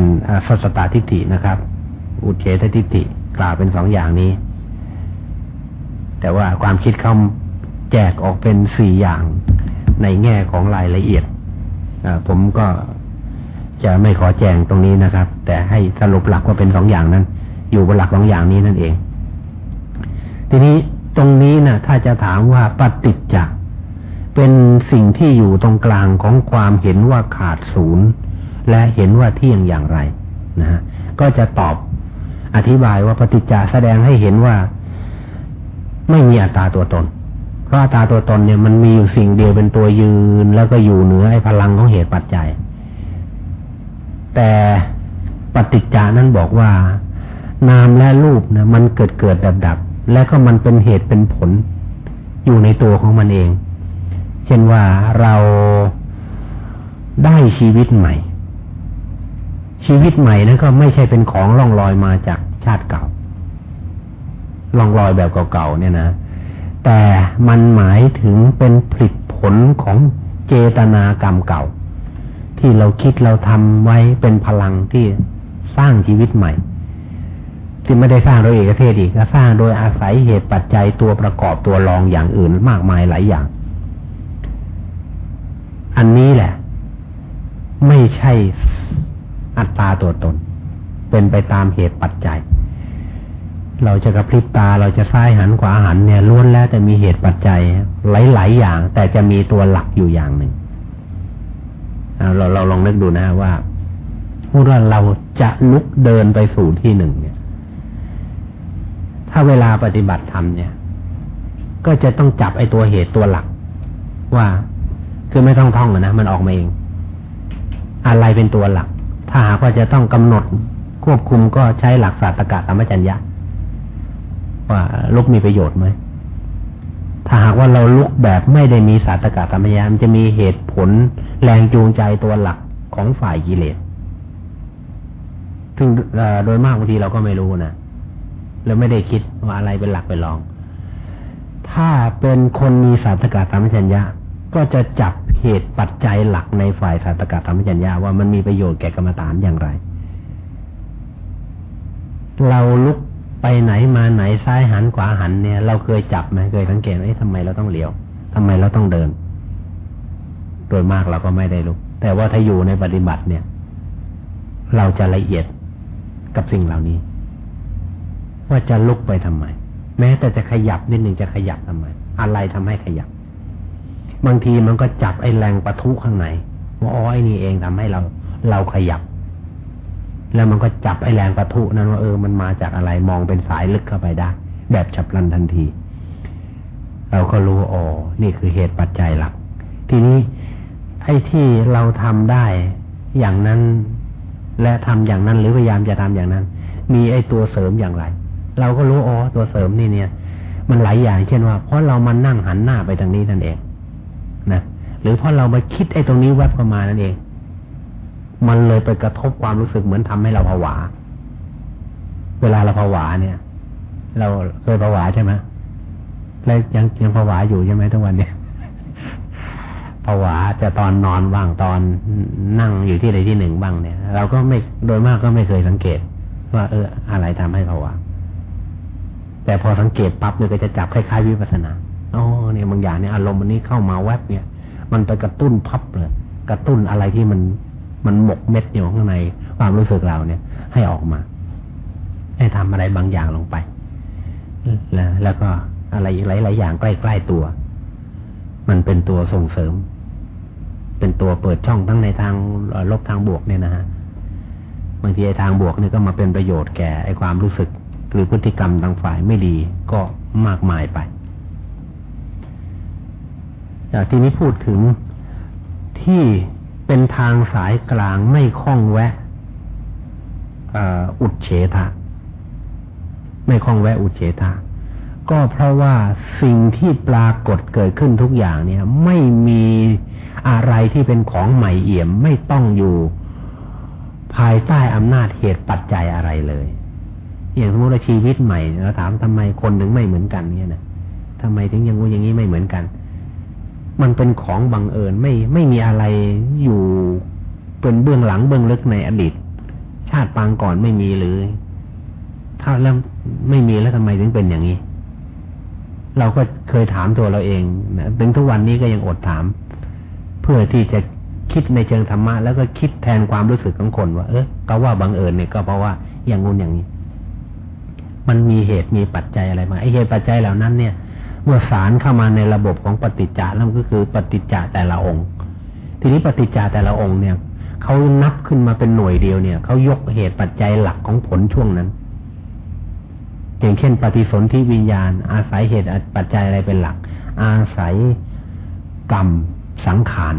Speaker 2: สัสตาทิฏฐินะครับ อุเฉททิฏฐิกล่าวเป็นสองอย่างนี้ แต่ว่าความคิดเขาแจกออกเป็นสี่อย่างในแง่ของรายละเอียดผมก็จะไม่ขอแจงตรงนี้นะครับ แต่ให้สรุปหลักว่าเป็นสองอย่างนั้น อยู่บนหลักสองอย่างนี้นั่นเอง ทีนี้ตรงนี้นะถ้าจะถามว่าปฏิจจเป็นสิ่งที่อยู่ตรงกลางของความเห็นว่าขาดศูนย์ และเห็นว่าเที่ยงอย่างไรนะฮะก็จะตอบอธิบายว่าปฏิจจาแสดงให้เห็นว่า ไม่มีอัตตาตัวตน เพราะอัตตาตัวตนเนี่ยมันมีอยู่สิ่งเดียวเป็นตัวยืน แล้วก็อยู่เหนือไอ้พลังของเหตุปัจจัย แต่ปฏิจจานั้นบอกว่า นามและรูปนะมันเกิดเกิดดับดับ และก็มันเป็นเหตุเป็นผล อยู่ในตัวของมันเอง เช่นว่าเราได้ชีวิตใหม่ ชีวิตใหม่นั้นก็ไม่ใช่เป็นของล่องลอยมาจากชาติเก่า ล่องลอยแบบเก่าๆเนี่ยนะ แต่มันหมายถึงเป็นผลผลของเจตนากรรมเก่า ที่เราคิดเราทำไว้เป็นพลังที่สร้างชีวิตใหม่ ที่ไม่ได้สร้างโดยเอกเทศอีกก็สร้างโดยอาศัยเหตุปัจจัยตัวประกอบตัวรองอย่างอื่นมากมายหลายอย่าง อันนี้แหละ ไม่ใช่อัตตาตัวตน เป็นไปตามเหตุปัจจัย เราจะกระพริบตาเราจะซ้ายหันขวาหันเนี่ยล้วนแล้วแต่มีเหตุปัจจัย หลาย ๆ อย่าง แต่จะมีตัวหลักอยู่อย่างหนึ่งเราเราลองนึกดูนะว่าพูดว่าเราจะลุกเดินไปสู่ที่หนึ่งเนี่ย ถ้าเวลาปฏิบัติธรรมเนี่ย ก็จะต้องจับไอ้ตัวเหตุตัวหลัก ว่าคือไม่ต้องท่องนะมันออกมาเอง อะไรเป็นตัวหลัก ถ้าหากว่าจะต้องกำหนดควบคุมก็ใช้หลักศาสตรกะสัมปชัญญะว่าลุกมีประโยชน์ไหมถ้าหากว่าเราลุกแบบไม่ได้มีสาสตรกาธรรมยามจะมีเหตุผลแรงจูงใจตัวหลักของฝ่ายกิเลสซึ่งโดยมากบางทีเราก็ไม่รู้นะ เราไม่ได้คิดว่าอะไรเป็นหลักเป็นรอง ถ้าเป็นคนมีสาตกาธรรมัญญะก็จะจับเหตุปัจจัยหลักในฝ่ายสาตกาธรรมัญญะว่ามันมีประโยชน์แก่กรรมฐานอย่างไร เราลุกไปไหนมาไหนซ้ายหันขวาหันเนี่ย เราเคยจับไหมเคยสังเกตไหมทำไมเราต้องเลี้ยวทำไมเราต้องเดิน โดยมากเราก็ไม่ได้รู้แต่ว่าถ้าอยู่ในปฏิบัติเนี่ย เราจะละเอียดกับสิ่งเหล่านี้ ว่าจะลุกไปทำไม แม้แต่จะขยับนิดหนึ่งจะขยับทำไม อะไรทำให้ขยับ บางทีมันก็จับไอ้แรงประทุข้างในว่าอ๋อไอ้นี่เองทำให้เรา เราขยับ แล้วมันก็จับไอ้แรงประทุนั้นว่าเออมันมาจากอะไรมองเป็นสายลึกเข้าไปได้ แบบฉับพลันทันที เราก็รู้อ๋อนี่คือเหตุปัจจัยหลัก ทีนี้ไอ้ที่เราทำได้อย่างนั้น และทำอย่างนั้นหรือพยายามจะทำอย่างนั้น มีไอ้ตัวเสริมอย่างไร เราก็รู้อ๋อตัวเสริมนี่เนี่ย มันหลายอย่าง เช่นว่าเพราะเรามานั่งหันหน้าไปทางนี้นั่นเองนะหรือเพราะเรามาคิดไอ้ตรงนี้แวบเข้ามานั่นเอง มันเลยไปกระทบความรู้สึกเหมือนทำให้เราผวา เวลาเราผวาเนี่ย เราเคยผวาใช่ไหมแล้วยังยังผวาอยู่ใช่ไหมทุกวันเนี่ยผวาจะตอนนอนบ้างตอนนั่งอยู่ที่ใดที่หนึ่งบ้างเนี่ย เราก็ไม่โดยมากก็ไม่เคยสังเกต ว่าเอออะไรทำให้ผวา แต่พอสังเกตปั๊บเนี่ยก็จะจับคล้ายๆวิปัสนาอ๋อเนี่ยบางอย่างเนี่ยอารมณ์มันนี้เข้ามาแวบเนี่ย มันไปกระตุ้นพับเลยกระตุ้นอะไรที่มันมันหมกเม็ดอยู่ข้างในความรู้สึกเราเนี่ย ให้ออกมา ให้ทำอะไรบางอย่างลงไปแล้วแล้วก็อะไรอีกหลายๆอย่างใกล้ๆตัว มันเป็นตัวส่งเสริม เป็นตัวเปิดช่องทั้งในทางลบทางบวกเนี่ยนะฮะบางทีไอ้ทางบวกเนี่ยก็มาเป็นประโยชน์แก่ไอ้ความรู้สึก หรือพฤติกรรมทางฝ่ายไม่ดีก็มากมายไปจากที่นี้พูดถึงที่เป็นทางสายกลางไม่คล้องแวะอุดเฉทะ ไม่คล้องแวะอุดเฉทะ ก็เพราะว่าสิ่งที่ปรากฏเกิดขึ้นทุกอย่างเนี่ย ไม่มีอะไรที่เป็นของใหม่เอี่ยมไม่ต้องอยู่ภายใต้อำนาจเหตุปัจจัยอะไรเลย อย่างสมมติว่าชีวิตใหม่เราถามทำไมคนถึงไม่เหมือนกันเนี่ยนะทำไมถึงอย่างงูอย่างนี้ไม่เหมือนกัน มันเป็นของบังเอิญไม่ไม่มีอะไรอยู่เป็นเบื้องหลังเบื้องลึกในอดีต ชาติปางก่อนไม่มีหรือถ้าแล้วไม่มีแล้วทำไมถึงเป็นอย่างนี้ เราก็เคยถามตัวเราเองนะถึงทุกวันนี้ก็ยังอดถาม เพื่อที่จะคิดในเชิงธรรมะแล้วก็คิดแทนความรู้สึกของคนว่า เออก็ว่าบังเอิญเนี่ยก็เพราะว่าอย่างงู้นอย่างนี้ มันมีเหตุมีปัจจัยอะไรมาไอเหตุปัจจัยเหล่านั้นเนี่ย เมื่อสารเข้ามาในระบบของปฏิจจาแล้วก็คือปฏิจจาแต่ละองค์ ทีนี้ปฏิจจาแต่ละองค์เนี่ยเขานับขึ้นมาเป็นหน่วยเดียวเนี่ยเขายกเหตุปัจจัยหลักของผลช่วงนั้น อย่างเช่น ปฏิสนธิวิญญาณ อาศัยเหตุปัจจัยอะไรเป็นหลัก อาศัยกรรมสังขาร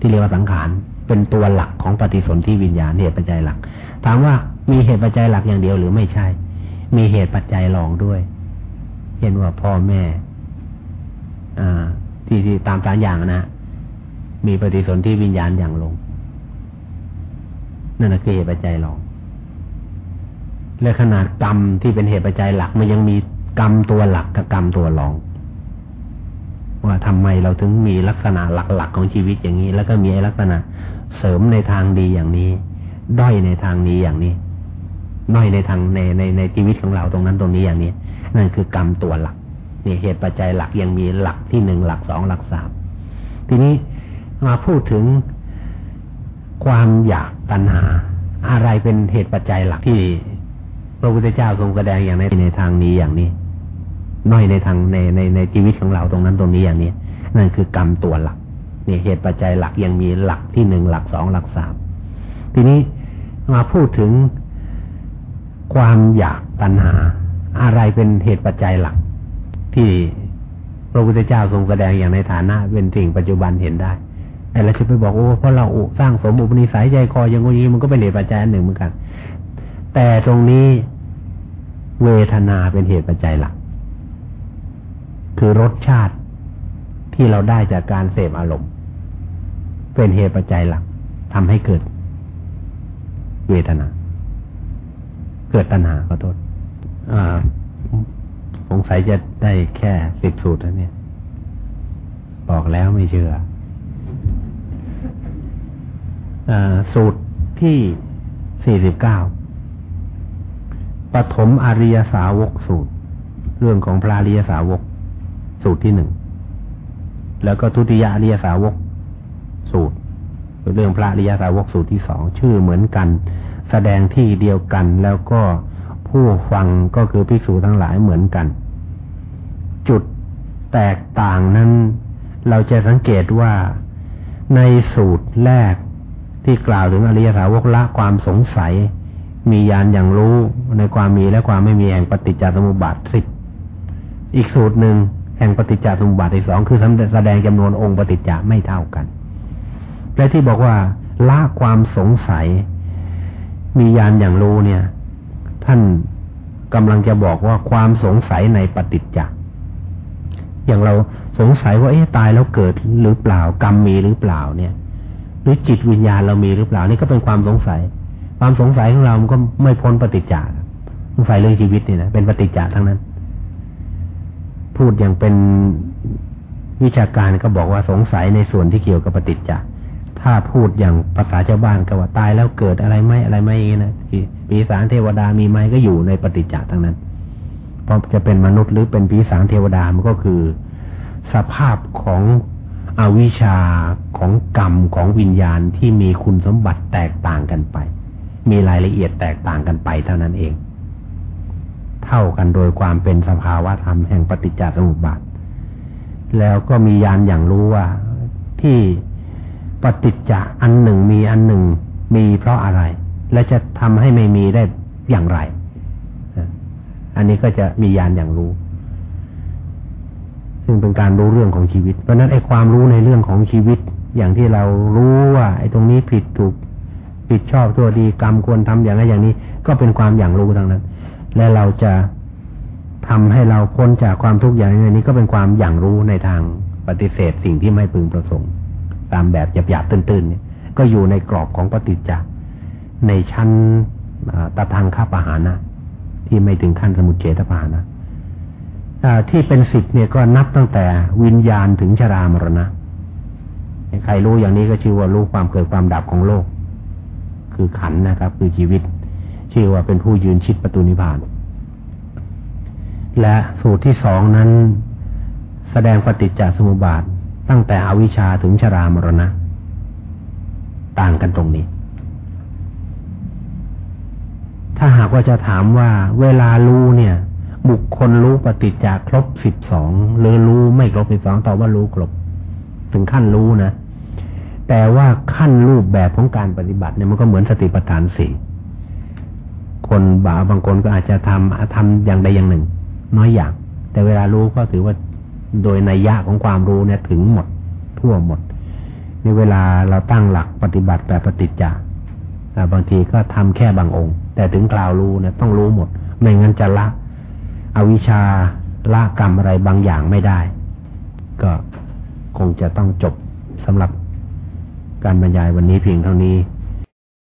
Speaker 2: ที่เรียกว่าสังขารเป็นตัวหลักของปฏิสนธิวิญญาณเหตุปัจจัยหลัก ถามว่ามีเหตุปัจจัยหลักอย่างเดียวหรือไม่ใช่ มีเหตุปัจจัยรองด้วยเห็นว่าพ่อแม่อที่ที่ตามสารอย่างนะ มีปฏิสนธิวิญญาณอย่างลง นั่นคือเหตุปัจจัยรอง และขนาดกรรมที่เป็นเหตุปัจจัยหลักมันยังมีกรรมตัวหลักกับกรรมตัวรอง ว่าทำไมเราถึงมีลักษณะหลักๆของชีวิตอย่างนี้ แล้วก็มีลักษณะเสริมในทางดีอย่างนี้ ด้อยในทางนี้อย่างนี้ น้อยในทางในในในชีวิตของเราตรงนั้นตรงนี้อย่างนี้ นั่นคือกรรมตัวหลักนี่เหตุปัจจัยหลักยังมีหลักที่หนึ่งหลักสองหลักสามทีนี้มาพูดถึงความอยากตัณหา อะไรเป็นเหตุปัจจัยหลักที่พระพุทธเจ้าทรงแสดงอย่างในในทางนี้อย่างนี้น้อยในทางในในในชีวิตของเราตรงนั้นตรงนี้อย่างนี้ นั่นคือกรรมตัวหลักนี่เหตุปัจจัยหลักยังมีหลักที่หนึ่งหลักสองหลักสามทีนี้มาพูดถึง ความอยากตัณหา อะไรเป็นเหตุปัจจัยหลัก ที่พระพุทธเจ้าทรงแสดงอย่างในฐานะเป็นสิ่งปัจจุบันเห็นได้ไอ้เราจะไปบอกโอ้เพราะเราสร้างสมบุปนิสัยใจคออย่างงี้มันก็เป็นเหตุปัจจัยอันหนึ่งเหมือนกัน แต่ตรงนี้เวทนาเป็นเหตุปัจจัยหลัก คือรสชาติที่เราได้จากการเสพอารมณ์ เป็นเหตุปัจจัยหลักทำให้เกิด เวทนา เกิดตัณหาขอโทษสงสัยจะได้แค่สิบสูตรแล้วเนี่ย บอกแล้วไม่เชื่ออสูตรที่สี่สิบเก้าปฐมอริยสาวกสูตร เรื่องของพระอริยสาวก สูตรที่หนึ่ง แล้วก็ทุติยอริยสาวกสูตร เรื่องพระอริยสาวกสูตรที่สองชื่อเหมือนกัน แสดงที่เดียวกัน แล้วก็ผู้ฟังก็คือภิกษุทั้งหลายเหมือนกัน จุดแตกต่างนั้น เราจะสังเกตว่าในสูตรแรกที่กล่าวถึงอริยสาวกละความสงสัย มียานอย่างรู้ในความมีและความไม่มีแห่งปฏิจจสมุปบาทสิบอีกสูตรหนึ่งแห่งปฏิจจสมุปบาทที่สองคือแสดงจำนวนองค์ปฏิจจไม่เท่ากัน และที่บอกว่าละความสงสัย มียานอย่างรู้เนี่ย ท่านกำลังจะบอกว่าความสงสัยในปฏิจจ์อย่างเราสงสัยว่าเอ๊ะตายแล้วเกิดหรือเปล่ากรรมมีหรือเปล่าเนี่ย หรือจิตวิญญาณเรามีหรือเปล่านี่ก็เป็นความสงสัย ความสงสัยของเรามันก็ไม่พ้นปฏิจจ์สงสัยเรื่องชีวิตนี่นะเป็นปฏิจจ์ทั้งนั้น พูดอย่างเป็นวิชาการก็บอกว่าสงสัยในส่วนที่เกี่ยวกับปฏิจจ์ ถ้าพูดอย่างภาษาชาวบ้านก็ว่าตายแล้วเกิดอะไรไหมอะไรไหมอย่างนี้นะปีศาจเทวดามีไหมก็อยู่ในปฏิจจ์ทั้งนั้นเพราะจะเป็นมนุษย์หรือเป็นปีศาจเทวดามันก็คือ สภาพของอวิชชาของกรรมของวิญญาณที่มีคุณสมบัติแตกต่างกันไป มีรายละเอียดแตกต่างกันไปเท่านั้นเอง เท่ากันโดยความเป็นสภาวะธรรมแห่งปฏิจจสมุปบาท แล้วก็มียานอย่างรู้ว่าที่ ปฏิจจะอันหนึ่งมีอันหนึ่งมีเพราะอะไร และจะทำให้ไม่มีได้อย่างไร อันนี้ก็จะมียานอย่างรู้ ซึ่งเป็นการรู้เรื่องของชีวิต เพราะนั้นไอ้ความรู้ในเรื่องของชีวิต อย่างที่เรารู้ว่า ไอ้ตรงนี้ผิดถูกผิดชอบตัวดีกรรมควรทำอย่างนั้นอย่างนี้ ก็เป็นความอย่างรู้ทั้งนั้น และเราจะทำให้เราพ้นจากความทุกข์อย่างนี้ก็เป็นความอย่างรู้ในทางปฏิเสธสิ่งที่ไม่พึงประสงค์ ตามแบบหยาบๆตื้นๆเนี่ยก็อยู่ในกรอบของปฏิจจ์ในชั้นตะทางข้าปหานะ ที่ไม่ถึงขั้นสมุทเฉทปานะที่เป็นสิทธิ์เนี่ยก็นับตั้งแต่วิญญาณถึงชรามรณะใครรู้อย่างนี้ก็ชื่อว่ารู้ความเกิดความดับของโลก คือขันนะครับ คือชีวิต ชื่อว่าเป็นผู้ยืนชิดประตูนิพพาน และสูตรที่สองนั้น แสดงปฏิจจสมุปบาท ตั้งแต่อวิชชาถึงชรามรณะ ต่างกันตรงนี้ ถ้าหากว่าจะถามว่าเวลารู้เนี่ย บุคคลรู้ปฏิจจาครบสิบสองหรือรู้ไม่ครบสิบสองตอบว่ารู้ครบ ถึงขั้นรู้นะ แต่ว่าขั้นรูปแบบของการปฏิบัติเนี่ยมันก็เหมือนสติปัฏฐานสี่คนบาบางคนก็อาจจะทำทำอย่างใดอย่างหนึ่ง น้อยอย่าง แต่เวลารู้ก็ถือว่า โดยนัยยะของความรู้เนี่ยถึงหมด ทั่วหมด ในเวลาเราตั้งหลักปฏิบัติแบบปฏิจจาบางทีก็ทำแค่บางองค์ แต่ถึงกล่าวรู้เนี่ยต้องรู้หมด ไม่งั้นจะละ อวิชชาละกรรมอะไรบางอย่างไม่ได้ ก็คงจะต้องจบสำหรับการบรรยายวันนี้เพียงเท่านี้